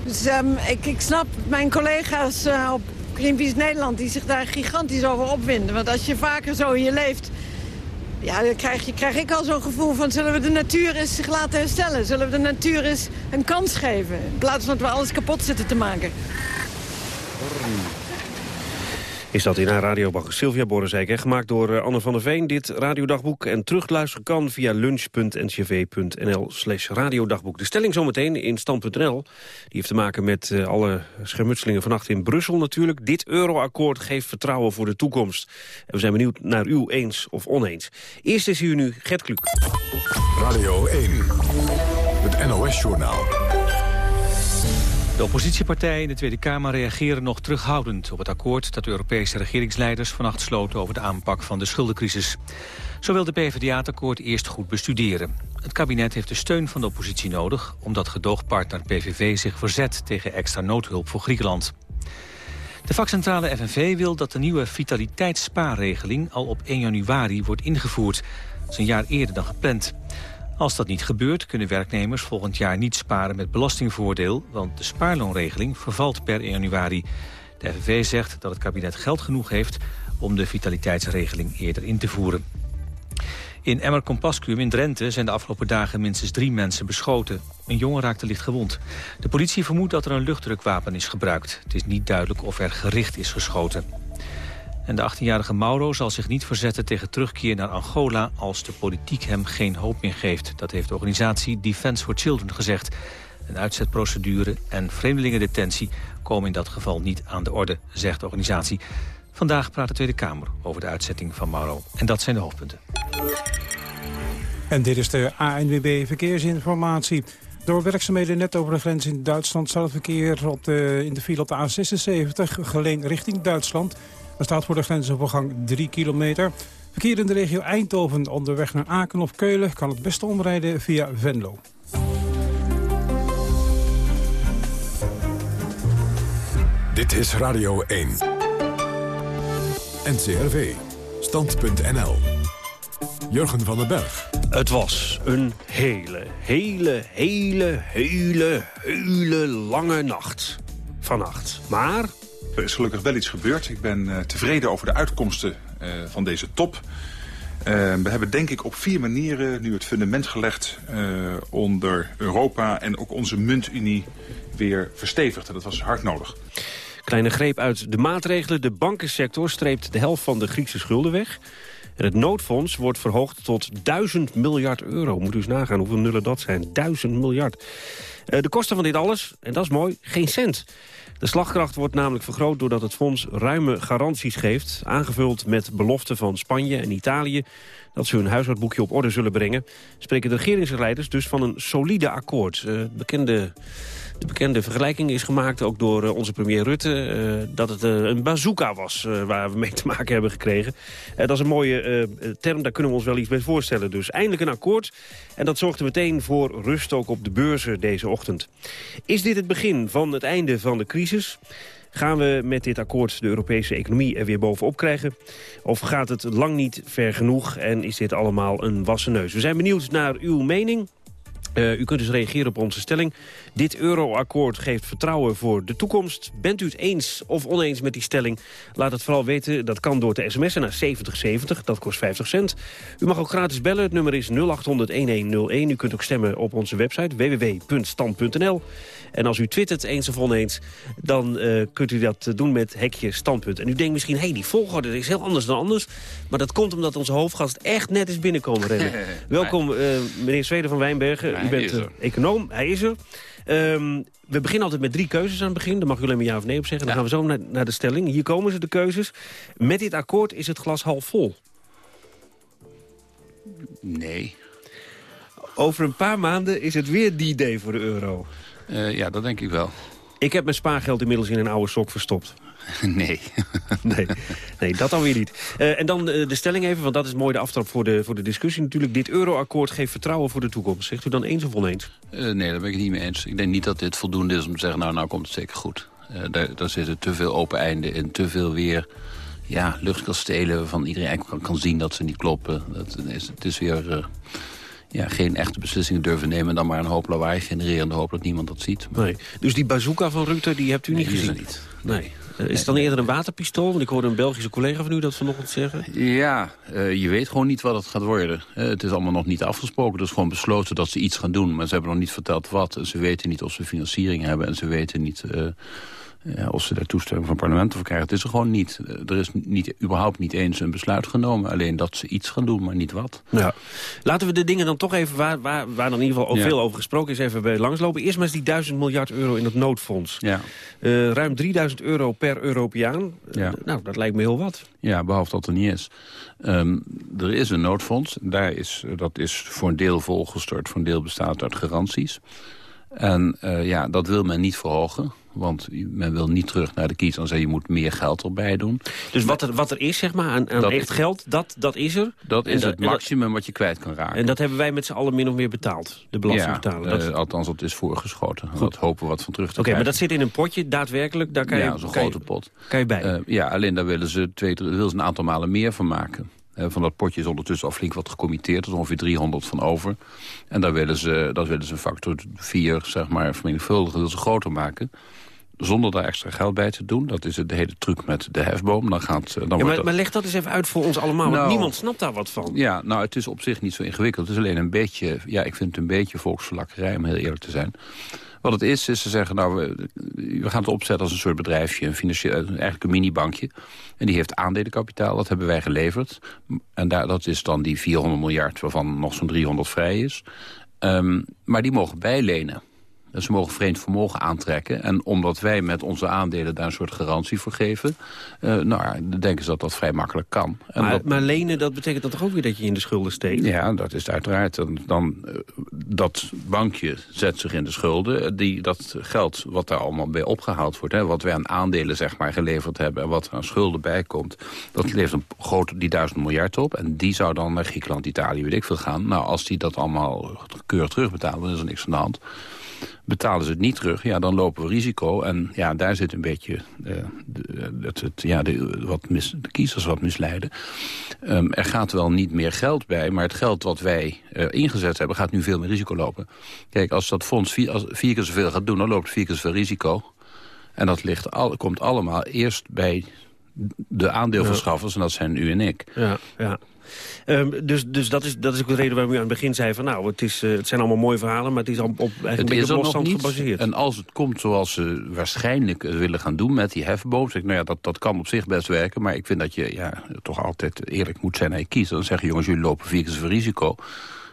Dus um, ik, ik snap mijn collega's uh, op Greenpeace Nederland... die zich daar gigantisch over opwinden. Want als je vaker zo hier leeft... Ja, dan krijg, je, krijg ik al zo'n gevoel van... zullen we de natuur eens zich laten herstellen? Zullen we de natuur eens een kans geven? In plaats van dat we alles kapot zitten te maken. Is dat in haar radiobag Sylvia Borrezijk, gemaakt door eh, Anne van der Veen. Dit radiodagboek en terugluisteren kan via lunch.ncv.nl slash radiodagboek. De stelling zometeen in stand.nl. Die heeft te maken met uh, alle schermutselingen vannacht in Brussel natuurlijk. Dit euroakkoord geeft vertrouwen voor de toekomst. En we zijn benieuwd naar u eens of oneens. Eerst is hier nu Gert Kluk. Radio 1, het NOS-journaal. De oppositiepartijen in de Tweede Kamer reageren nog terughoudend op het akkoord dat de Europese regeringsleiders vannacht sloten over de aanpak van de schuldencrisis. Zo wil de PvdA het akkoord eerst goed bestuderen. Het kabinet heeft de steun van de oppositie nodig omdat gedoogpartner PVV zich verzet tegen extra noodhulp voor Griekenland. De vakcentrale FNV wil dat de nieuwe vitaliteitsspaarregeling al op 1 januari wordt ingevoerd. Dat is een jaar eerder dan gepland. Als dat niet gebeurt, kunnen werknemers volgend jaar niet sparen met belastingvoordeel, want de spaarloonregeling vervalt per januari. De FNV zegt dat het kabinet geld genoeg heeft om de vitaliteitsregeling eerder in te voeren. In Emmer Compascuum in Drenthe zijn de afgelopen dagen minstens drie mensen beschoten. Een jongen raakte licht gewond. De politie vermoedt dat er een luchtdrukwapen is gebruikt. Het is niet duidelijk of er gericht is geschoten. En de 18-jarige Mauro zal zich niet verzetten tegen terugkeer naar Angola... als de politiek hem geen hoop meer geeft. Dat heeft de organisatie Defence for Children gezegd. Een uitzetprocedure en vreemdelingendetentie komen in dat geval niet aan de orde, zegt de organisatie. Vandaag praat de Tweede Kamer over de uitzetting van Mauro. En dat zijn de hoofdpunten. En dit is de ANWB Verkeersinformatie. Door werkzaamheden net over de grens in Duitsland staat het verkeer op de, in de file op de A76 geleen richting Duitsland. Er staat voor de grensovergang 3 kilometer. Verkeer in de regio Eindhoven onderweg naar Aken of Keulen... kan het beste omrijden via Venlo. Dit is Radio 1. NCRV. Stand.nl. Jurgen van den Berg. Het was een hele, hele, hele, hele, hele lange nacht. Vannacht. Maar er is gelukkig wel iets gebeurd. Ik ben uh, tevreden over de uitkomsten uh, van deze top. Uh, we hebben denk ik op vier manieren nu het fundament gelegd onder Europa... en ook onze muntunie weer verstevigd. En dat was hard nodig. Kleine greep uit de maatregelen. De bankensector streept de helft van de Griekse schulden weg. En het noodfonds wordt verhoogd tot 1000 miljard euro. Moet u eens nagaan hoeveel nullen dat zijn. 1000 miljard. de kosten van dit alles, en dat is mooi, geen cent. De slagkracht wordt namelijk vergroot doordat het fonds ruime garanties geeft... aangevuld met beloften van Spanje en Italië... dat ze hun huishoudboekje op orde zullen brengen... spreken de regeringsleiders dus van een solide akkoord. Uh, bekende de bekende vergelijking is gemaakt, ook door uh, onze premier Rutte... Uh, dat het een bazooka was waar we mee te maken hebben gekregen. dat is een mooie term, daar kunnen we ons wel iets bij voorstellen. Dus eindelijk een akkoord. En dat zorgde meteen voor rust ook op de beurzen deze ochtend. Is dit het begin van het einde van de crisis? Gaan we met dit akkoord de Europese economie er weer bovenop krijgen? Of gaat het lang niet ver genoeg en is dit allemaal een wassen neus? We zijn benieuwd naar uw mening. Uh, u kunt dus reageren op onze stelling. Dit euroakkoord geeft vertrouwen voor de toekomst. Bent u het eens of oneens met die stelling? Laat het vooral weten. Dat kan door te sms'en naar 7070. Dat kost 50 cent. U mag ook gratis bellen. Het nummer is 0800-1101. U kunt ook stemmen op onze website www.stand.nl. En als u twittert eens of oneens, dan uh, kunt u dat doen met hekje standpunt. En u denkt misschien, hé, hey, die volgorde is heel anders dan anders. Maar dat komt omdat onze hoofdgast echt net is binnenkomen rennen. Welkom, uh, meneer Zweden van Wijnbergen. u bent econoom, hij is er. Um, we beginnen altijd met drie keuzes aan het begin. Daar mag u alleen maar ja of nee op zeggen. Dan gaan we zo naar, naar de stelling. Hier komen ze, de keuzes. Met dit akkoord is het glas half vol. Nee. Over een paar maanden is het weer die day voor de euro. Uh, ja, dat denk ik wel. Ik heb mijn spaargeld inmiddels in een oude sok verstopt. Nee. nee. Nee, dat dan weer niet. Uh, en dan uh, de stelling even, want dat is mooi de aftrap voor de, voor de discussie natuurlijk. Dit euroakkoord geeft vertrouwen voor de toekomst. Zegt u dan eens of oneens? Uh, nee, daar ben ik het niet mee eens. Ik denk niet dat dit voldoende is om te zeggen, nou, nou komt het zeker goed. daar, daar zitten te veel open einden in, te veel weer ja, luchtkastelen... waarvan iedereen eigenlijk kan, kan zien dat ze niet kloppen. Dat is, het is weer ja, geen echte beslissingen durven nemen... en dan maar een hoop lawaai genereren hoop dat niemand dat ziet. Maar... Nee. Dus die bazooka van Rutte, die hebt u nee, niet gezien? niet. Nee. Uh, is het dan eerder een waterpistool? Want ik hoorde een Belgische collega van u dat vanochtend zeggen. Ja, uh, je weet gewoon niet wat het gaat worden. Uh, het is allemaal nog niet afgesproken. Het is gewoon besloten dat ze iets gaan doen. Maar ze hebben nog niet verteld wat. En ze weten niet of ze financiering hebben. En ze weten niet of ze daar toestemming van het parlement voor krijgen. Het is er gewoon niet. Er is niet, überhaupt niet eens een besluit genomen. Alleen dat ze iets gaan doen, maar niet wat. Ja. Laten we de dingen dan toch even, waar, waar, waar dan in ieder geval ook ja. veel over gesproken is, even bij langslopen. Eerst maar eens die 1000 miljard euro in het noodfonds. Ja. Uh, ruim 3000 euro per Europeaan. Ja. Uh, nou, dat lijkt me heel wat. Ja, behalve dat er niet is. Um, er is een noodfonds. Daar is, dat is voor een deel volgestort, voor een deel bestaat uit garanties. En uh, ja, dat wil men niet verhogen. Want men wil niet terug naar de kies. Dan zei je moet meer geld erbij doen. Dus wat er, wat er is zeg maar, aan, aan dat echt geld, dat, dat is er? Dat is het maximum wat je kwijt kan raken. En dat hebben wij met z'n allen min of meer betaald, de belastingbetaler? Ja, dat... Uh, althans, dat is voorgeschoten. Goed. Dat hopen we wat van terug te Oké, okay, maar dat zit in een potje, daadwerkelijk? Daar kan ja, je, kan grote je, pot. Kan je bij? Uh, ja, alleen daar willen ze, twee, willen ze een aantal malen meer van maken. Uh, van dat potje is ondertussen al flink wat gecommitteerd. Er is ongeveer 300 van over. En daar willen ze, dat willen ze een factor 4, zeg maar, vermenigvuldigen. Dat ze groter maken zonder daar extra geld bij te doen. Dat is de hele truc met de hefboom. Dan gaat, dan ja, wordt maar, dat... maar leg dat eens even uit voor ons allemaal, nou, want niemand snapt daar wat van. Ja, nou, het is op zich niet zo ingewikkeld. Het is alleen een beetje, ja, ik vind het een beetje volksverlakkerij, om heel eerlijk te zijn. Wat het is, is ze zeggen, nou, we, we gaan het opzetten als een soort bedrijfje, een financieel, eigenlijk een minibankje. En die heeft aandelenkapitaal, dat hebben wij geleverd. En daar, dat is dan die 400 miljard, waarvan nog zo'n 300 vrij is. Um, maar die mogen bijlenen. Ze mogen vreemd vermogen aantrekken. En omdat wij met onze aandelen daar een soort garantie voor geven... Uh, nou, dan denken ze dat dat vrij makkelijk kan. En maar, dat, maar lenen, dat betekent dan toch ook weer dat je in de schulden steekt? Ja, dat is uiteraard. Dan, dan, uh, dat bankje zet zich in de schulden. Die, dat geld wat daar allemaal bij opgehaald wordt... Hè, wat wij aan aandelen zeg maar, geleverd hebben... en wat er aan schulden bij komt... dat levert een grote, die duizend miljard op. En die zou dan naar Griekenland, Italië, weet ik veel gaan. Nou, als die dat allemaal keurig terugbetalen... dan is er niks aan de hand betalen ze het niet terug, ja, dan lopen we risico. En ja, daar zit een beetje uh, de, het, het, ja, de, wat mis, de kiezers wat misleiden. Um, er gaat wel niet meer geld bij, maar het geld wat wij uh, ingezet hebben... gaat nu veel meer risico lopen. Kijk, als dat fonds vier, als vier keer zoveel gaat doen, dan loopt vier keer zoveel risico. En dat ligt al, komt allemaal eerst bij de aandeelverschaffers, ja. en dat zijn u en ik. Ja, ja. Um, dus dus dat, is, dat is ook de reden waarom u aan het begin zei van... nou, het, is, uh, het zijn allemaal mooie verhalen, maar het is op, op eigenlijk het is een beetje op gebaseerd. En als het komt zoals ze waarschijnlijk willen gaan doen met die hefboom... zeg ik, nou ja, dat, dat kan op zich best werken... maar ik vind dat je ja, toch altijd eerlijk moet zijn naar je kiest. Dan zeggen jongens, jullie lopen vier keer zoveel risico...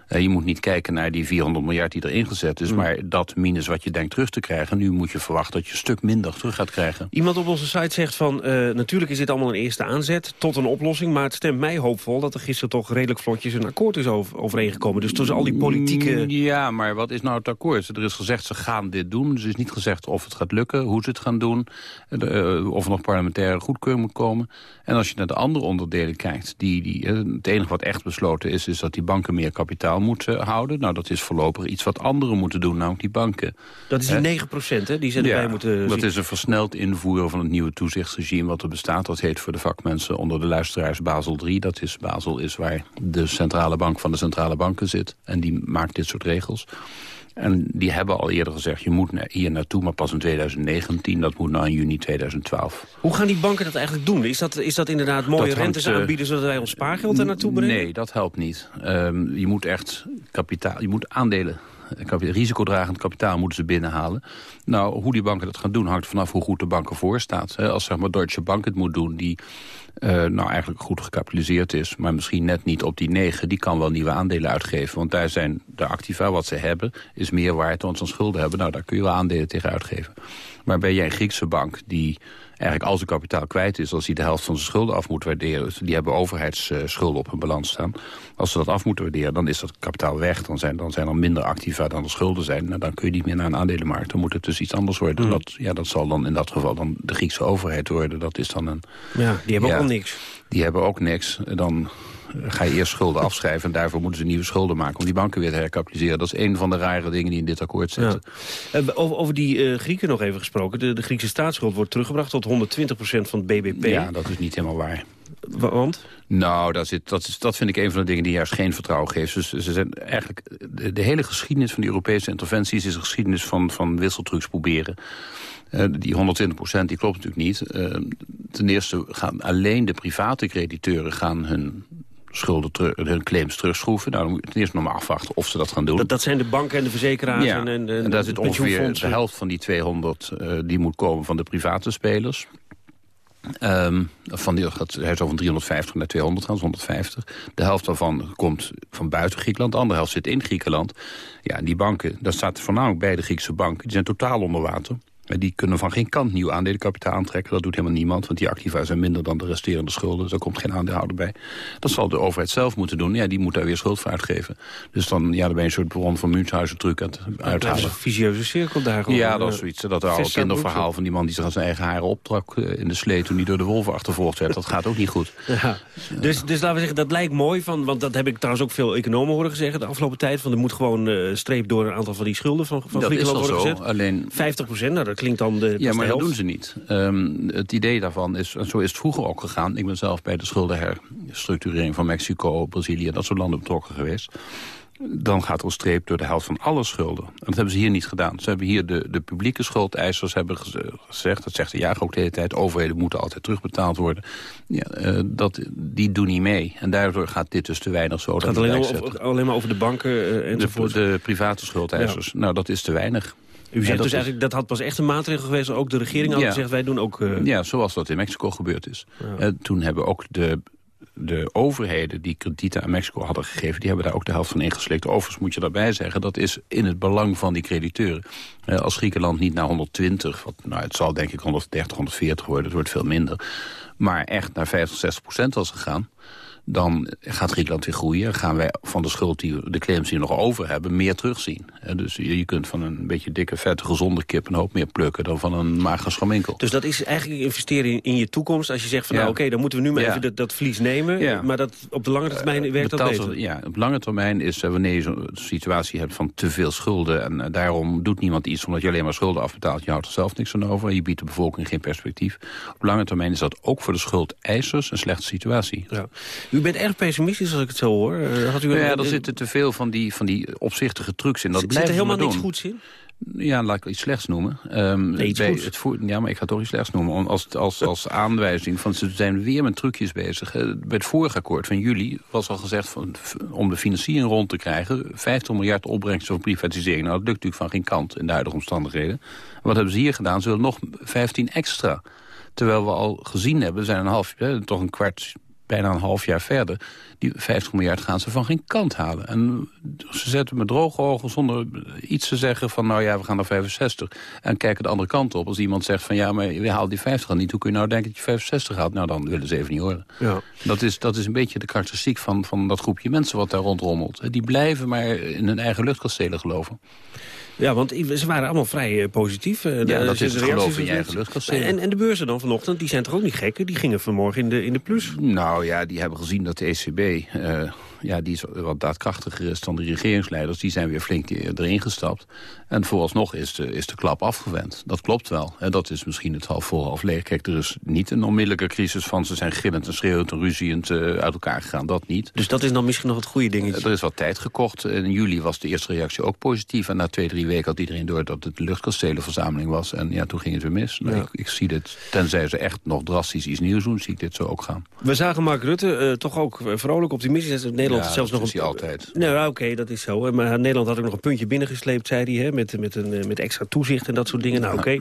Uh, je moet niet kijken naar die 400 miljard die erin gezet is... Mm. maar dat minus wat je denkt terug te krijgen. Nu moet je verwachten dat je een stuk minder terug gaat krijgen. Iemand op onze site zegt van... Uh, natuurlijk is dit allemaal een eerste aanzet tot een oplossing... maar het stemt mij hoopvol dat er gisteren toch redelijk vlotjes een akkoord is over, overeengekomen. Dus tussen al die politieke... Ja, maar wat is nou het akkoord? Er is gezegd ze gaan dit doen. Dus er is niet gezegd of het gaat lukken, hoe ze het gaan doen... Uh, of er nog parlementaire goedkeuring moet komen. En als je naar de andere onderdelen kijkt... Die, die, het enige wat echt besloten is, is dat die banken meer kapitaal kapitaal moet eh, houden. Nou, dat is voorlopig iets wat anderen moeten doen, namelijk die banken. Dat is die 9 procent, hè, die ze erbij ja, moeten dat zien. is een versneld invoeren van het nieuwe toezichtsregime wat er bestaat. Dat heet voor de vakmensen onder de luisteraars Basel 3. Dat is, Basel is waar de centrale bank van de centrale banken zit. En die maakt dit soort regels. En die hebben al eerder gezegd, je moet hier naartoe, maar pas in 2019. Dat moet nou in juni 2012. Hoe gaan die banken dat eigenlijk doen? Is dat, is dat inderdaad mooie Dat rentes eh, aanbieden... zodat wij ons spaargeld er naartoe brengen? Nee, dat helpt niet. Ehm, je moet echt kapitaal, je moet aandelen, risicodragend kapitaal moeten ze binnenhalen. Nou, hoe die banken dat gaan doen hangt vanaf hoe goed de bank staat. Hè, Als zeg maar Deutsche Bank het moet doen, die eh, nou eigenlijk goed gecapitaliseerd is... maar misschien net niet op die negen, die kan wel nieuwe aandelen uitgeven. Want daar zijn de activa, wat ze hebben, is meer waard dan ze schulden hebben. Nou, daar kun je wel aandelen tegen uitgeven. Maar ben jij een Griekse bank die eigenlijk al zijn kapitaal kwijt is... als hij de helft van zijn schulden af moet waarderen... dus die hebben overheidsschulden op hun balans staan. Als ze dat af moeten waarderen, dan is dat kapitaal weg. Dan zijn, dan zijn er minder activa dan er schulden zijn. Nou, dan kun je niet meer naar een aandelenmarkt. Dan moet het dus iets anders worden. Dat, ja, dat zal dan in dat geval dan de Griekse overheid worden. Dat is dan een... Ja, die hebben Ja, ook niks. Die hebben ook niks. Dan ga je eerst schulden afschrijven... en daarvoor moeten ze nieuwe schulden maken... om die banken weer te herkapitaliseren. Dat is een van de rare dingen die in dit akkoord zitten. Eh, over, over die eh, Grieken nog even gesproken. De, de Griekse staatsschuld wordt teruggebracht tot 120% van het BBP. Ja, dat is niet helemaal waar. Wa- Want? Nou, dat, zit, dat, is, dat vind ik een van de dingen die juist geen vertrouwen geeft. Dus ze zijn eigenlijk, de, de hele geschiedenis van die Europese interventies... is een geschiedenis van, van wisseltrucs proberen. Eh, die 120 procent, die klopt natuurlijk niet. Ten eerste gaan alleen de private crediteuren gaan hun schulden terug, hun claims terugschroeven. Nou, dan moet je ten eerste nog maar afwachten of ze dat gaan doen. Dat, dat zijn de banken en de verzekeraars Ja, en, en, en daar zit ongeveer de helft van die 200 eh, die moet komen van de private spelers. Ehm, van die, gaat- hij is over 350 naar 200 gaan, 150. De helft daarvan komt van buiten Griekenland. De andere helft zit in Griekenland. Ja, en die banken, daar staat voornamelijk bij de Griekse banken. Die zijn totaal onder water. Maar die kunnen van geen kant nieuw aandelenkapitaal aantrekken. Dat doet helemaal niemand, want die activa zijn minder dan de resterende schulden. Dus daar komt geen aandeelhouder bij. Dat zal de overheid zelf moeten doen. Ja, die moet daar weer schuld voor uitgeven. Dus dan, ja, dan ben je een soort bron van Münchhausen truc aan het Dat is uithalen. een visieuze cirkel daar gewoon. Ja, dat Eh, is zoiets. Dat oude kinderverhaal van die man die zich aan zijn eigen haren optrok eh, in de slee toen hij door de wolven achtervolgd werd. Dat gaat ook niet goed. Ja. Dus, dus laten we zeggen, dat lijkt mooi. Van, want dat heb ik trouwens ook veel economen horen zeggen de afgelopen tijd. Van er moet gewoon eh, streep door een aantal van die schulden van, van Griekenland worden gezet. Alleen 50 procent, nou klinkt dan de, Ja, maar dat doen ze niet. Ehm, het idee daarvan is, en zo is het vroeger ook gegaan. Ik ben zelf bij de schuldenherstructurering van Mexico, Brazilië, dat soort landen betrokken geweest. Dan gaat er een streep door de helft van alle schulden. En dat hebben ze hier niet gedaan. Ze hebben hier de, de publieke schuldeisers hebben geze- gezegd, dat zegt de jager ook de hele tijd, overheden moeten altijd terugbetaald worden. Ja, eh, dat, die doen niet mee. En daardoor gaat dit dus te weinig zo. Het gaat alleen, maar over, alleen maar over de banken eh, enzovoort. de, de private schuldeisers. Nou, dat is te weinig. U zegt dus is- eigenlijk, dat had pas echt een maatregel geweest... ook de regering had Ja. gezegd, wij doen ook... eh, Ja, zoals dat in Mexico gebeurd is. Eh, toen hebben ook de, de overheden die kredieten aan Mexico hadden gegeven... die hebben daar ook de helft van ingeslikt. Overigens moet je daarbij zeggen, dat is in het belang van die crediteuren. Eh, als Griekenland niet naar 120, wat, nou, het zal denk ik 130, 140 worden... het wordt veel minder, maar echt naar 50, 60 procent was gegaan dan gaat Griekenland weer groeien. Dan gaan wij van de schuld, die de claims die we nog over hebben, meer terugzien. Eh, Dus je, kunt van een beetje dikke, vette, gezonde kip een hoop meer plukken... dan van een mager scharminkel. Dus dat is eigenlijk investeren in, je toekomst. Als je zegt van Ja. nou oké, dan moeten we nu maar Ja. even dat, dat verlies nemen. Ja. Maar dat, op de lange termijn werkt dat Betaalt beter. er- Ja, op lange termijn is eh, wanneer je zo'n situatie hebt van te veel schulden... en eh, daarom doet niemand iets omdat je alleen maar schulden afbetaalt. Je houdt er zelf niks aan over je biedt de bevolking geen perspectief. Op lange termijn is dat ook voor de schuldeisers een slechte situatie. Ja. U bent erg pessimistisch als ik het zo hoor. Eh, Had u Nou ja, een- er zitten te veel van die, van die opzichtige trucs in. Dat Zit er helemaal doen. goeds in? Ja, laat ik iets slechts noemen. Ehm, Nee, bij het ja, maar ik ga toch iets slechts noemen. Om- Als, als, als aanwijzing van ze zijn weer met trucjes bezig. Eh, Bij het vorige akkoord van juli was al gezegd... Van, om de financiering rond te krijgen... 50 miljard opbrengst voor privatisering. Nou, dat lukt natuurlijk van geen kant in de huidige omstandigheden. Wat hebben ze hier gedaan? Ze willen nog 15 extra. Terwijl we al gezien hebben, we zijn een half, eh, toch een kwart bijna een half jaar verder. Die 50 miljard gaan ze van geen kant halen. En ze zetten met droge ogen zonder iets te zeggen van... nou ja, we gaan naar 65. En kijken de andere kant op. Als iemand zegt van ja, maar we halen die 50 al niet. Hoe kun je nou denken dat je 65 haalt? Nou, dan willen ze even niet horen. Ja. Dat is, dat is een beetje de karakteristiek van, van dat groepje mensen wat daar rondrommelt. Die blijven maar in hun eigen luchtkastelen geloven. Ja, want ze waren allemaal vrij eh, positief. eh, de- Ja, dat is het geloof in je eigen net. luchtkastelen. En, en de beurzen dan vanochtend, die zijn toch ook niet gek? Die gingen vanmorgen in de, in de plus. Nou ja, die hebben gezien dat de ECB... eh, ja, die is wat daadkrachtiger is dan de regeringsleiders. Die zijn weer flink erin gestapt. En vooralsnog is de, is de klap afgewend. Dat klopt wel. En dat is misschien het half vol, half leeg. Kijk, er is niet een onmiddellijke crisis van... ze zijn gillend en schreeuwend en ruziend eh, uit elkaar gegaan. Dat niet. Dus dat is dan misschien nog het goede dingetje. Er is wat tijd gekocht. In juli was de eerste reactie ook positief. En na twee, drie weken had iedereen door dat het een luchtkastelenverzameling was. En ja, toen ging het weer mis. Nou, Ja. ik, ik zie dit, tenzij ze echt nog drastisch iets nieuws doen... zie ik dit zo ook gaan. We zagen Mark Rutte eh, toch ook eh, vrolijk optimistisch. Nederland Ja, zelfs nog een altijd. Nou, oké, dat is zo. Maar Nederland had ook nog een puntje binnengesleept, zei hij, hè, met, met, een, eh, met extra toezicht en dat soort dingen. Nou, oké.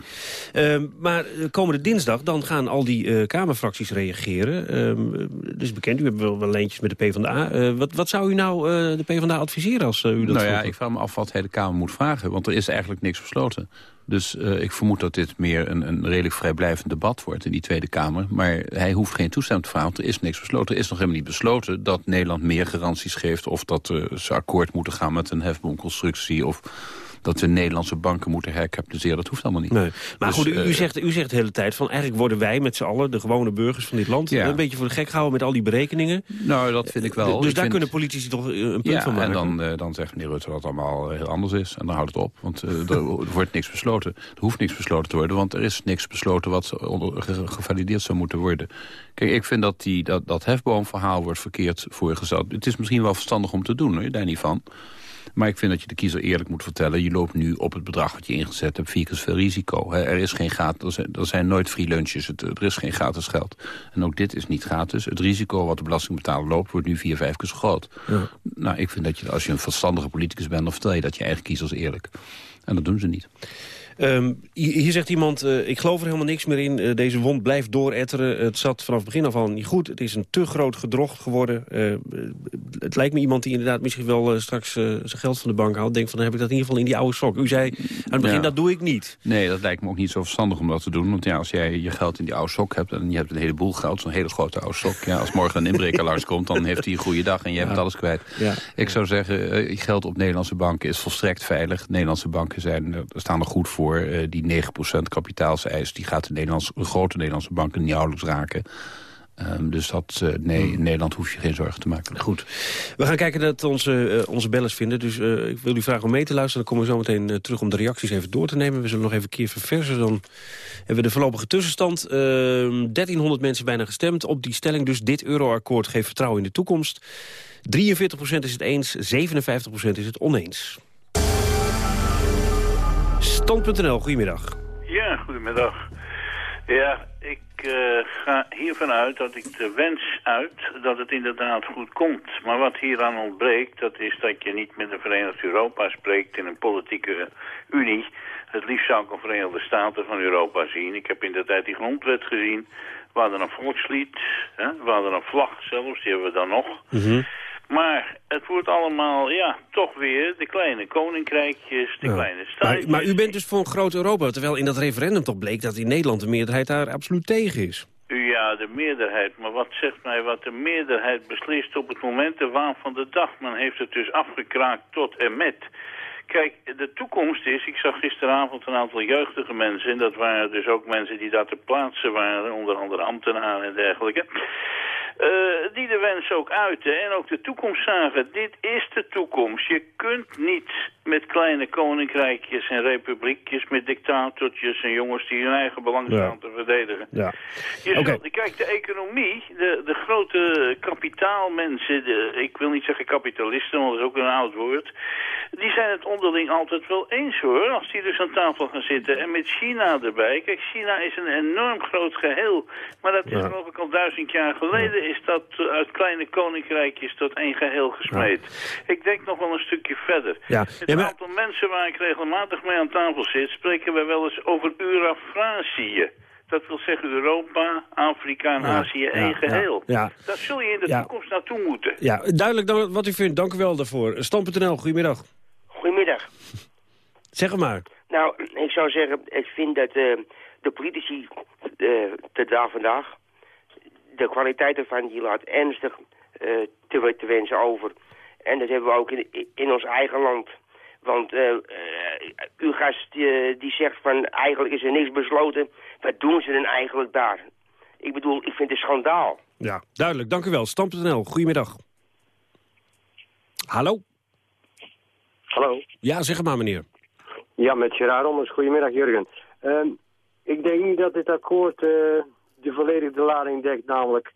Ehm, maar eh, komende dinsdag, dan gaan al die eh, Kamerfracties reageren. Ehm, dus bekend, u hebt wel, wel lijntjes met de PvdA. Eh wat, wat zou u nou eh, de PvdA adviseren als eh, u dat nou ja, ik vraag me af wat hij de Kamer moet vragen. Want er is eigenlijk niks besloten. Dus ik vermoed dat dit meer een, een redelijk vrijblijvend debat wordt in die Tweede Kamer. Maar hij hoeft geen toestemming te vragen, want er is niks besloten. Er is nog helemaal niet besloten dat Nederland meer garanties geeft... of dat ze akkoord moeten gaan met een hefboomconstructie... of dat we Nederlandse banken moeten herkapitaliseren. Dat hoeft allemaal niet. Nee. Maar Dus, goed, u, u eh, zegt, u zegt de hele tijd van eigenlijk worden wij met z'n allen, de gewone burgers van dit land, Ja. een beetje voor de gek gehouden met al die berekenen. Nou, dat vind ik wel. Dus Ik daar vind- kunnen politici toch eh, een punt Ja, van maken. en dan, eh, dan zegt meneer Rutte dat het allemaal heel anders is. En dan houdt het op, want er, wordt niks besloten. Er hoeft niks besloten te worden, want er is niks besloten... wat gevalideerd zou moeten worden. Kijk, ik vind dat die, dat, dat hefboomverhaal wordt verkeerd voorgezet. Het is misschien wel verstandig om te doen, hoor, daar niet van. Maar ik vind dat je de kiezer eerlijk moet vertellen... je loopt nu op het bedrag wat je ingezet hebt vier keer zoveel risico. Er, is geen gratis, er, zijn, er zijn nooit free lunches, het, er is geen gratis geld. En ook dit is niet gratis. Het risico wat de belastingbetaler loopt wordt nu vier, vijf keer zo groot. Ja. Nou, ik vind dat je, als je een verstandige politicus bent... dan vertel je dat je eigen kiezers eerlijk. En dat doen ze niet. Ehm, hier zegt iemand, eh, ik geloof er helemaal niks meer in. Eh, deze wond blijft dooretteren. Het zat vanaf het begin af aan niet goed. Het is een te groot gedrocht geworden. Eh, het lijkt me iemand die inderdaad misschien wel straks zijn geld van de bank haalt. Denkt van, dan heb ik dat in ieder geval in die oude sok. U zei aan het begin, Ja. dat doe ik niet. Nee, dat lijkt me ook niet zo verstandig om dat te doen. Want ja, als jij je geld in die oude sok hebt... en je hebt een heleboel geld, zo'n hele grote oude sok... Ja, als morgen een inbreker langskomt, dan heeft hij een goede dag... en je hebt alles kwijt. Ja. Ik zou zeggen, je geld op Nederlandse banken is volstrekt veilig. Nederlandse banken zijn, staan er goed voor. Eh, die 9% kapitaalseis, die gaat de, Nederlandse, de grote Nederlandse banken niet nauwelijks raken. Ehm, dus dat, eh, nee, in Nederland hoef je geen zorgen te maken. Goed. We gaan kijken dat onze, eh, onze bellers vinden. Dus ik wil u vragen om mee te luisteren. Dan komen we zo meteen terug om de reacties even door te nemen. We zullen nog even een keer verversen. Dan hebben we de voorlopige tussenstand. Ehm 1300 mensen bijna gestemd op die stelling. Dus dit euroakkoord geeft vertrouwen in de toekomst. 43% is het eens, 57% is het oneens. Stand.nl, goedemiddag. Ja, goedemiddag. Ja, ik eh, ga hiervan uit dat ik de wens uit dat het inderdaad goed komt. Maar wat hieraan ontbreekt, dat is dat je niet met een Verenigd Europa spreekt in een politieke unie. Het liefst zou ik een Verenigde Staten van Europa zien. Ik heb in de tijd die grondwet gezien. We hadden een volkslied, hè? we hadden een vlag zelfs, die hebben we dan nog. Maar het wordt allemaal, ja, toch weer de kleine koninkrijkjes, de Ja. kleine Maar, staatjes. maar u bent dus voor een groot Europa. Terwijl in dat referendum toch bleek dat in Nederland de meerderheid daar absoluut tegen is. Ja, de meerderheid. Maar wat zegt mij wat de meerderheid beslist op het moment de waan van de dag? Men heeft het dus afgekraakt tot en met. Kijk, de toekomst is, ik zag gisteravond een aantal jeugdige mensen... en dat waren dus ook mensen die daar te plaatsen waren... onder andere ambtenaren en dergelijke... eh, die de wens ook uiten en ook de toekomst zagen. Dit is de toekomst. Je kunt niet met kleine koninkrijkjes en republiekjes... met dictatortjes en jongens die hun eigen belang Ja. staan te verdedigen. Ja. Je zult- kijk, de economie, de, de grote kapitaalmensen, de, ik wil niet zeggen kapitalisten, want dat is ook een oud woord, die zijn het onderling altijd wel eens hoor, als die dus aan tafel gaan zitten. En met China erbij, kijk, China is een enorm groot geheel, maar dat is Ja. geloof ik al duizend jaar geleden, is dat uit kleine koninkrijkjes tot één geheel gesmeed. Ik denk nog wel een stukje verder. Ja. Het Ja, maar- aantal mensen waar ik regelmatig mee aan tafel zit, spreken we wel eens over Eurafrasië. Dat wil zeggen Europa, Afrika en Ja, Azië één ja, geheel. ja, ja. Daar zul je in de Ja. toekomst naartoe moeten. Ja, duidelijk dan wat u vindt. Dank u wel daarvoor. Stam.nl, goedemiddag. Goedemiddag. Zeg het maar. Nou, ik zou zeggen, ik vind dat eh, de politici eh te daar vandaag, de kwaliteit ervan, die laat ernstig eh, te, te wensen over. En dat hebben we ook in, in ons eigen land. Want eh, eh, uw gast die zegt van eigenlijk is er niks besloten. Wat doen ze dan eigenlijk daar? Ik bedoel, ik vind het een schandaal. Ja, duidelijk. Dank u wel. Stam.nl, goedemiddag. Hallo? Hallo. Ja, zeg het maar, meneer. Ja, met Gerard Rommers. Goedemiddag, Jurgen. Ehm, ik denk niet dat dit akkoord eh, de volledige lading dekt, namelijk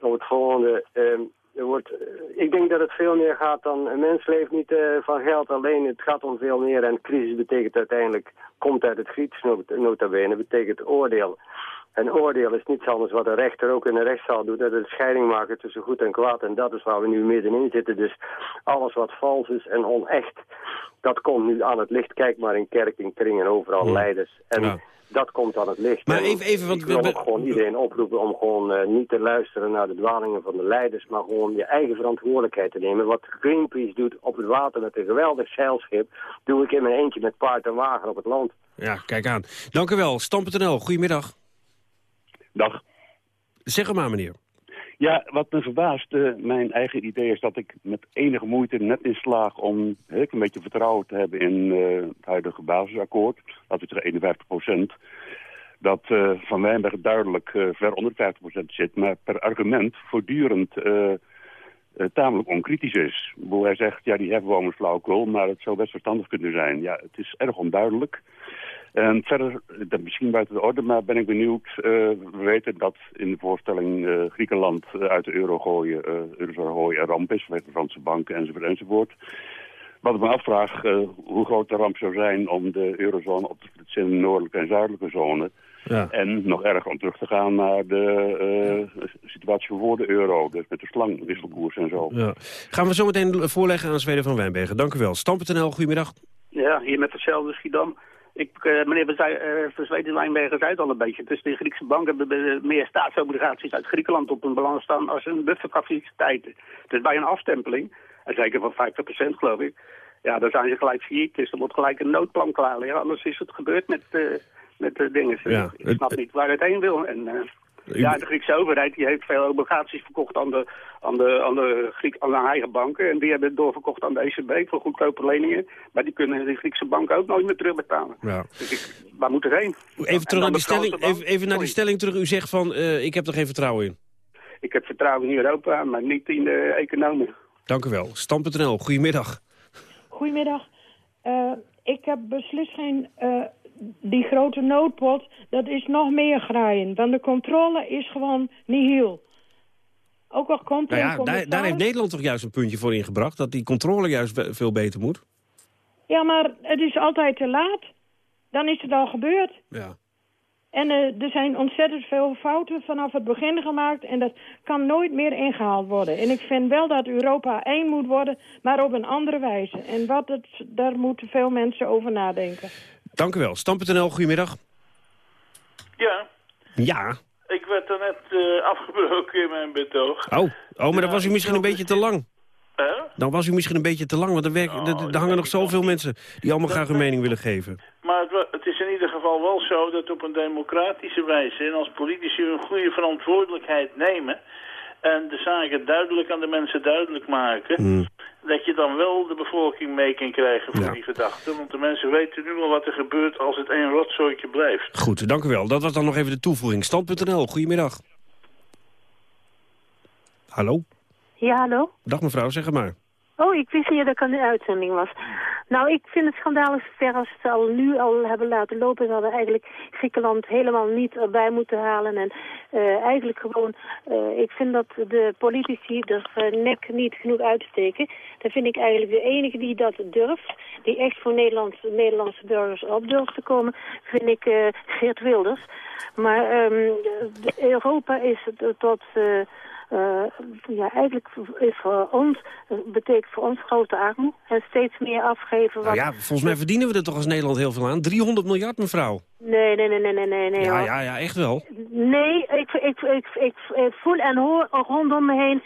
om het volgende. Ehm, er wordt, eh, ik denk dat het veel meer gaat dan... Een mens leeft niet eh, van geld alleen, het gaat om veel meer. En crisis betekent uiteindelijk, komt uit het Grieks nota bene, betekent oordeel. En oordeel is niets anders wat een rechter ook in een rechtszaal doet. Dat is scheiding maken tussen goed en kwaad. En dat is waar we nu middenin zitten. Dus alles wat vals is en onecht, dat komt nu aan het licht. Kijk maar in kerk, in kringen, overal Ja. leiders. En Ja. Dat komt aan het licht. Maar En even- even, want ik we- wil ook gewoon iedereen oproepen om gewoon eh, niet te luisteren naar de dwalingen van de leiders, maar gewoon je eigen verantwoordelijkheid te nemen. Wat Greenpeace doet op het water met een geweldig zeilschip, doe ik in mijn eentje met paard en wagen op het land. Ja, kijk aan. Dank u wel. Stam.nl, goedemiddag. Dag. Zeg het maar, meneer. Ja, wat me verbaast, eh, mijn eigen idee is dat ik met enige moeite net in slaag om een beetje vertrouwen te hebben in eh, het huidige basisakkoord. Dat is er 51 procent. Dat eh, Van Wijnberg duidelijk ver onder 50 procent zit, maar per argument voortdurend tamelijk onkritisch is. Hij zegt, ja, die hefboom is flauwkul, maar het zou best verstandig kunnen zijn. Ja, het is erg onduidelijk. En verder, dat misschien buiten de orde, maar ben ik benieuwd. eh, we weten dat in de voorstelling eh, Griekenland eh, uit de euro gooien, eh eurozone gooien een ramp is, vanwege de Franse banken enzovoort enzovoort. Wat ik me afvraag, eh, hoe groot de ramp zou zijn om de eurozone op te splitsen in noordelijke en zuidelijke zone. Ja. En nog erger om terug te gaan naar de eh, situatie voor de euro, dus met de slangwisselkoers en zo. Ja. Gaan we zo meteen voorleggen aan Zweden van Wijnbergen. Dank u wel. Stam.nl, goedemiddag. Ja, hier met hetzelfde Schiedam. Ik, eh, meneer uh, Verzweten Wijnbergen zei het al een beetje. Dus de Griekse banken hebben meer staatsobligaties uit Griekenland op hun balans staan als een buffercapaciteiten. Dus bij een afstempeling, en zeker van 50% geloof ik, ja, dan zijn ze gelijk failliet. Dus er moet gelijk een noodplan klaar liggen. Anders is het gebeurd met, uh, met de dingen. Ja, ik snap niet waar het heen wil. En, ja, de Griekse overheid die heeft veel obligaties verkocht aan de, aan de, aan de, Griek, aan de eigen banken. En die hebben het doorverkocht aan de ECB voor goedkope leningen. Maar die kunnen de Griekse banken ook nooit meer terugbetalen. Ja. Dus ik, waar moet er heen? Even, terug naar die stelling, even, even naar die stelling terug. U zegt van, uh, ik heb er geen vertrouwen in. Ik heb vertrouwen in Europa, maar niet in de economen. Dank u wel. Stam.nl, goedemiddag. Goedemiddag. Uh, ik heb beslist geen... Uh, die grote noodpot, dat is nog meer graaien. Want de controle is gewoon niet heel. Ook al komt nou ja, daar, daar heeft Nederland toch juist een puntje voor ingebracht... dat die controle juist veel beter moet? Ja, maar het is altijd te laat. Dan is het al gebeurd. Ja. En uh, er zijn ontzettend veel fouten vanaf het begin gemaakt... en dat kan nooit meer ingehaald worden. En ik vind wel dat Europa één moet worden, maar op een andere wijze. En wat het, daar moeten veel mensen over nadenken. Dank u wel. Stam.nl, goedemiddag. Ja. Ja. Ik werd er net uh, afgebroken in mijn betoog. Oh, oh maar dan was u misschien een beetje te lang. Huh? Dan was u misschien een beetje te lang, want er, werk, oh, er, er hangen nog zoveel mensen... die allemaal graag hun mening willen geven. Maar het, het, is in ieder geval wel zo dat op een democratische wijze... en als politici een goede verantwoordelijkheid nemen... en de zaken duidelijk aan de mensen duidelijk maken... Hmm. dat je dan wel de bevolking mee kan krijgen voor Ja. die gedachten. Want de mensen weten nu al wat er gebeurt als het één rotzooitje blijft. Goed, dank u wel. Dat was dan nog even de toevoeging. Stand.nl, goedemiddag. Hallo? Ja, hallo? Dag mevrouw, zeg het maar. Oh, ik wist niet dat ik aan de uitzending was. Nou, ik vind het schandalig ver als ze al nu al hebben laten lopen. Ze hadden eigenlijk Griekenland helemaal niet erbij moeten halen. En uh, eigenlijk gewoon, uh, ik vind dat de politici er uh, nek niet genoeg uitsteken. Dan vind ik eigenlijk de enige die dat durft, die echt voor Nederlands, Nederlandse burgers op durft te komen, vind ik Geert Wilders. Maar um, Europa is tot... Uh, ja, eigenlijk is voor ons, betekent voor ons grote armoede. En steeds meer afgeven. Wat... Nou ja, volgens mij verdienen we er toch als Nederland heel veel aan. 300 miljard, mevrouw. Nee, nee, nee, nee, nee, nee. nee ja, ja, ja, echt wel. Nee, ik, ik, ik, ik, ik voel en hoor rondom me heen,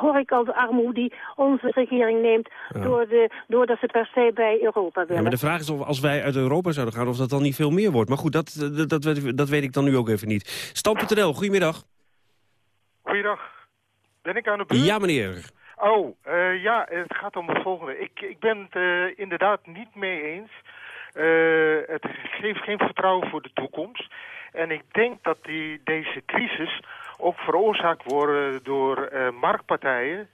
hoor ik al de armoede die onze regering neemt, ja. door de, doordat ze per se bij Europa willen. Ja, maar de vraag is of als wij uit Europa zouden gaan, of dat dan niet veel meer wordt. Maar goed, dat, dat, dat, weet, dat weet ik dan nu ook even niet. Stam.nl, goedemiddag. Goeiedag. Ben ik aan de beurt? Ja, meneer. Oh, eh, ja, het gaat om het volgende. Ik, ik ben het eh, inderdaad niet mee eens. Eh, het geeft geen vertrouwen voor de toekomst. En ik denk dat die, deze crisis ook veroorzaakt worden door marktpartijen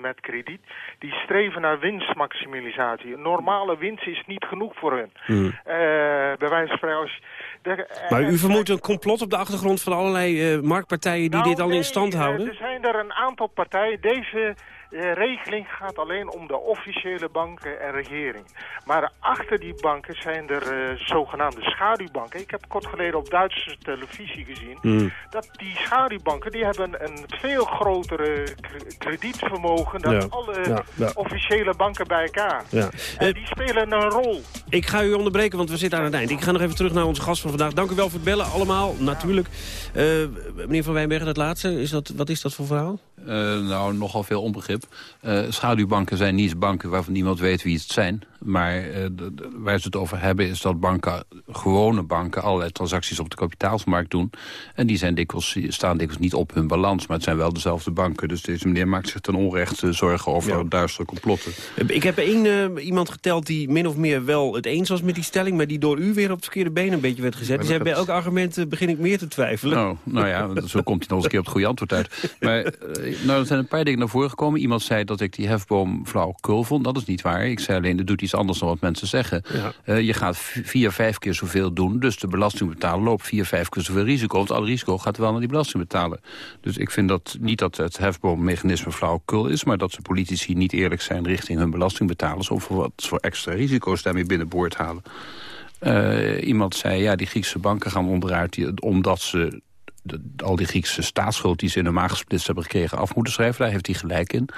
met krediet... die streven naar winstmaximalisatie. Een normale winst is niet genoeg voor hun. Hmm. Eh, bij wijze van als- de- Maar u vermoedt een complot op de achtergrond van allerlei eh, marktpartijen die Nou, dit al in stand eh, houden? er zijn er een aantal partijen. Deze eh, regeling gaat alleen om de officiële banken en regering. Maar achter die banken zijn er eh, zogenaamde schaduwbanken. Ik heb kort geleden op Duitse televisie gezien... Hmm. dat die schaduwbanken die hebben een veel grotere kredietvermogen... dan Ja, alle ja, ja. officiële banken bij elkaar. Ja. En Eh, die spelen een rol. Ik ga u onderbreken, want we zitten aan het eind. Ik ga nog even terug naar onze gast van vandaag. Dank u wel voor het bellen, allemaal, natuurlijk. Eh, meneer Van Wijnbergen, dat laatste, is dat, wat is dat voor verhaal? Eh, nou, nogal veel onbegrip. Eh, schaduwbanken zijn niet banken waarvan niemand weet wie het zijn. Maar eh, waar ze het over hebben is dat banken, gewone banken... allerlei transacties op de kapitaalsmarkt doen. En die zijn dikwijls, staan dikwijls niet op hun balans. Maar het zijn wel dezelfde banken. Dus deze meneer maakt zich ten onrechte zorgen over duistere complotten. Ik heb één iemand geteld die min of meer wel het eens was met die stelling... maar die door u weer op het verkeerde been een beetje werd gezet. Zei, bij elk argument begin ik meer te twijfelen. Nou, nou ja, zo komt hij nog eens een keer op het goede antwoord uit. Maar nou, er zijn een paar dingen naar voren gekomen. Iemand zei dat ik die hefboom flauwekul vond. Dat is niet waar. Ik zei alleen, dat doet iets anders dan wat mensen zeggen. Eh, je gaat vier, vijf keer zoveel doen. Dus de belastingbetaler loopt vier, vijf keer zoveel risico. Want al risico gaat wel naar die belastingbetaler. Dus ik vind dat niet dat het hefboommechanisme flauwekul is... maar dat de politici niet eerlijk zijn richting hun belastingbetalers... of wat voor extra risico's daarmee binnenboord halen. Eh, iemand zei, ja, die Griekse banken gaan onderuit... Die, omdat ze de- al die Griekse staatsschuld die ze in de maag gesplitst hebben gekregen af moeten schrijven. Daar heeft hij gelijk in.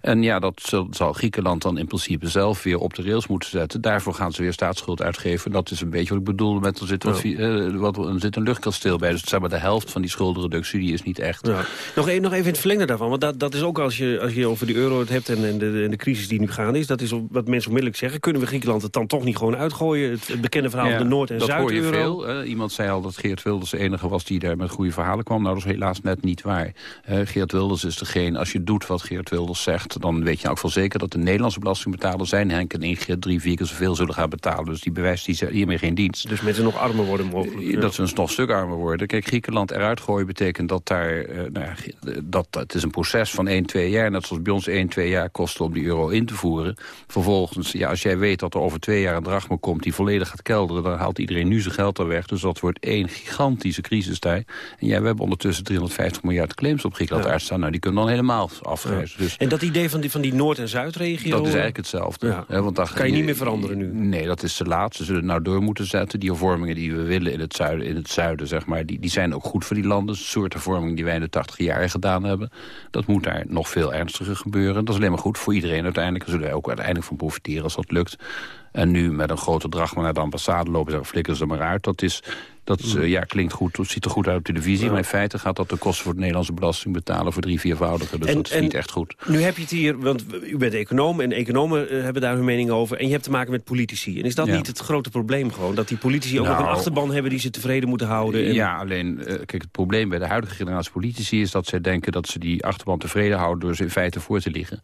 En ja, dat zal, zal Griekenland dan in principe zelf weer op de rails moeten zetten. Daarvoor gaan ze weer staatsschuld uitgeven. Dat is een beetje wat ik bedoelde met er zit, wat, eh, wat, er zit een luchtkasteel bij. Dus zeg maar de helft van die schuldenreductie die is niet echt. Ja. Nog, een, nog even in het verlengde daarvan. Want dat, dat is ook als je, als je over die euro het hebt en, en, de, en de crisis die nu gaande is. Dat is wat mensen onmiddellijk zeggen. Kunnen we Griekenland het dan toch niet gewoon uitgooien? Het, het bekende verhaal Ja, van de Noord- en dat hoor je Zuid-euro. veel. iemand zei al dat Geert Wilders de enige was die daar met goede verhalen kwam. Nou, dat is helaas net niet waar. Eh, Geert Wilders is degene, als je doet wat Geert Wilders zegt... dan weet je ook wel zeker dat de Nederlandse belastingbetalers zijn... Henk en Ingrid drie, vier keer zoveel zullen gaan betalen. Dus die bewijst die hiermee geen dienst. Dus mensen nog armer worden mogelijk. Eh, Dat ze een nog stuk armer worden. Kijk, Griekenland eruit gooien betekent dat daar... eh, nou dat, het is een proces van 1, 2 jaar. Net zoals bij ons 1, 2 jaar kostte om die euro in te voeren. Vervolgens, ja, als jij weet dat er over twee jaar een drachma komt... die volledig gaat kelderen, dan haalt iedereen nu zijn geld er weg. Dus dat wordt één gigantische crisis daar. En ja, we hebben ondertussen 350 miljard claims op Griekenland Ja. uitstaan. Nou, die kunnen dan helemaal afreizen. Dus En dat idee van die, van die Noord- en Zuidregio... dat is eigenlijk hetzelfde. Ja. Hè, want dan Kan je niet meer veranderen nu? Nee, dat is te laat. Ze zullen het nou door moeten zetten. Die hervormingen die we willen in het zuiden, in het zuiden zeg maar, die, die zijn ook goed voor die landen. Soort hervorming die wij in de 80 jaar gedaan hebben. Dat moet daar nog veel ernstiger gebeuren. Dat is alleen maar goed voor iedereen uiteindelijk. Daar zullen wij ook uiteindelijk van profiteren als dat lukt. En nu met een grote drachma naar de ambassade lopen... zeggen flikken ze er maar uit. Dat, is, dat is, eh, ja, klinkt goed, dat ziet er goed uit op televisie. Maar in feite gaat dat de kosten voor de Nederlandse belasting betalen... voor drie, viervoudige. Dus En- dat is en- niet echt goed. Nu heb je het hier, want u bent econoom en economen eh, hebben daar hun mening over. En je hebt te maken met politici. En is dat Ja. niet het grote probleem gewoon? Dat die politici ook nog een achterban hebben die ze tevreden moeten houden? En... Ja, alleen, eh, kijk, het probleem bij de huidige generatie politici... is dat zij denken dat ze die achterban tevreden houden... door ze in feite voor te liggen.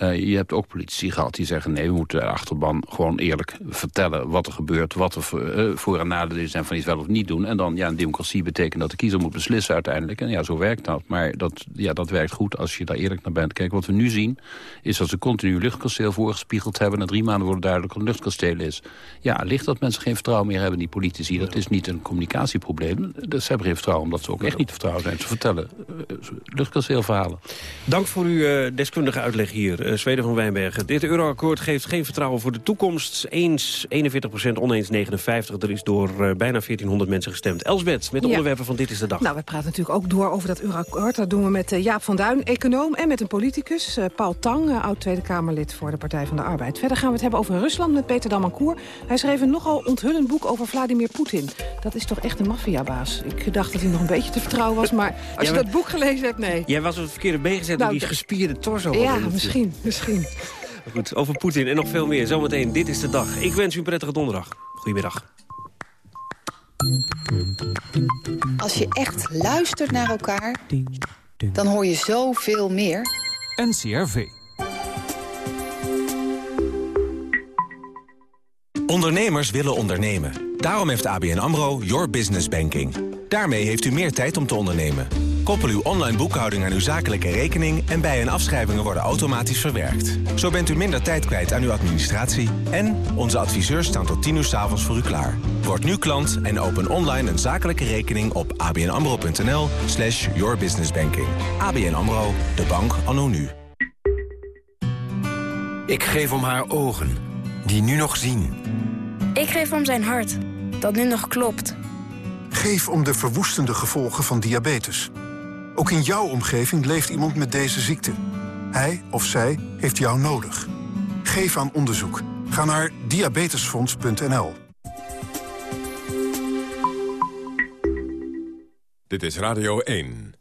Eh, je hebt ook politici gehad die zeggen... nee, we moeten de achterban gewoon eerlijk vertellen wat er gebeurt... wat er voor, eh, voor- en nadelen zijn van iets wel of niet doen. En dan, ja, een democratie betekent dat de kiezer moet beslissen uiteindelijk. En ja, zo werkt dat. Maar dat, ja, dat werkt goed als je daar eerlijk naar bent. Kijk, wat we nu zien, is dat ze continu luchtkasteel voorgespiegeld hebben. Na drie maanden wordt duidelijk wat een luchtkasteel is. Ja, ligt dat mensen geen vertrouwen meer hebben, die politici. Dat is niet een communicatieprobleem. Dus ze hebben geen vertrouwen, omdat ze ook echt niet vertrouwen zijn. Ze vertellen eh, luchtkasteelverhalen. Dank voor uw deskundige uitleg hier, eh Zweden van Wijnbergen. Dit euroakkoord geeft geen vertrouwen voor de toekomst. Eens 41% oneens 59. Er is door eh, bijna 1400 mensen gestemd. Elsbeth, met de Ja. onderwerpen van Dit is de Dag. Nou, we praten natuurlijk ook door over dat euroakkoord. Dat doen we met eh, Jaap van Duin, econoom, en met een politicus. Paul Tang, oud-Tweede Kamerlid voor de Partij van de Arbeid. Verder gaan we het hebben over Rusland met Peter Damancour. Hij schreef een nogal onthullend boek over Vladimir Poetin. Dat is toch echt een maffiabaas. Ik dacht dat hij nog een beetje te vertrouwen was, maar als Ja, je dat boek gelezen hebt, nee. Jij was op het verkeerde been gezet Nou, door die de- gespierde torso. Ja, misschien, Misschien. Goed, over Poetin en nog veel meer. Zometeen, dit is de dag. Ik wens u een prettige donderdag. Goedemiddag. Als je echt luistert naar elkaar, dan hoor je zoveel meer. NCRV. Ondernemers willen ondernemen. Daarom heeft ABN AMRO Your Business Banking. Daarmee heeft u meer tijd om te ondernemen. Koppel uw online boekhouding aan uw zakelijke rekening... en bij- en afschrijvingen worden automatisch verwerkt. Zo bent u minder tijd kwijt aan uw administratie... en onze adviseurs staan tot 10 uur s avonds voor u klaar. Word nu klant en open online een zakelijke rekening op abnamro.nl slash yourbusinessbanking. ABN AMRO, de bank anno nu. Ik geef om haar ogen, die nu nog zien. Ik geef om zijn hart, dat nu nog klopt. Geef om de verwoestende gevolgen van diabetes. Ook in jouw omgeving leeft iemand met deze ziekte. Hij of zij heeft jou nodig. Geef aan onderzoek. Ga naar diabetesfonds.nl. Dit is Radio 1.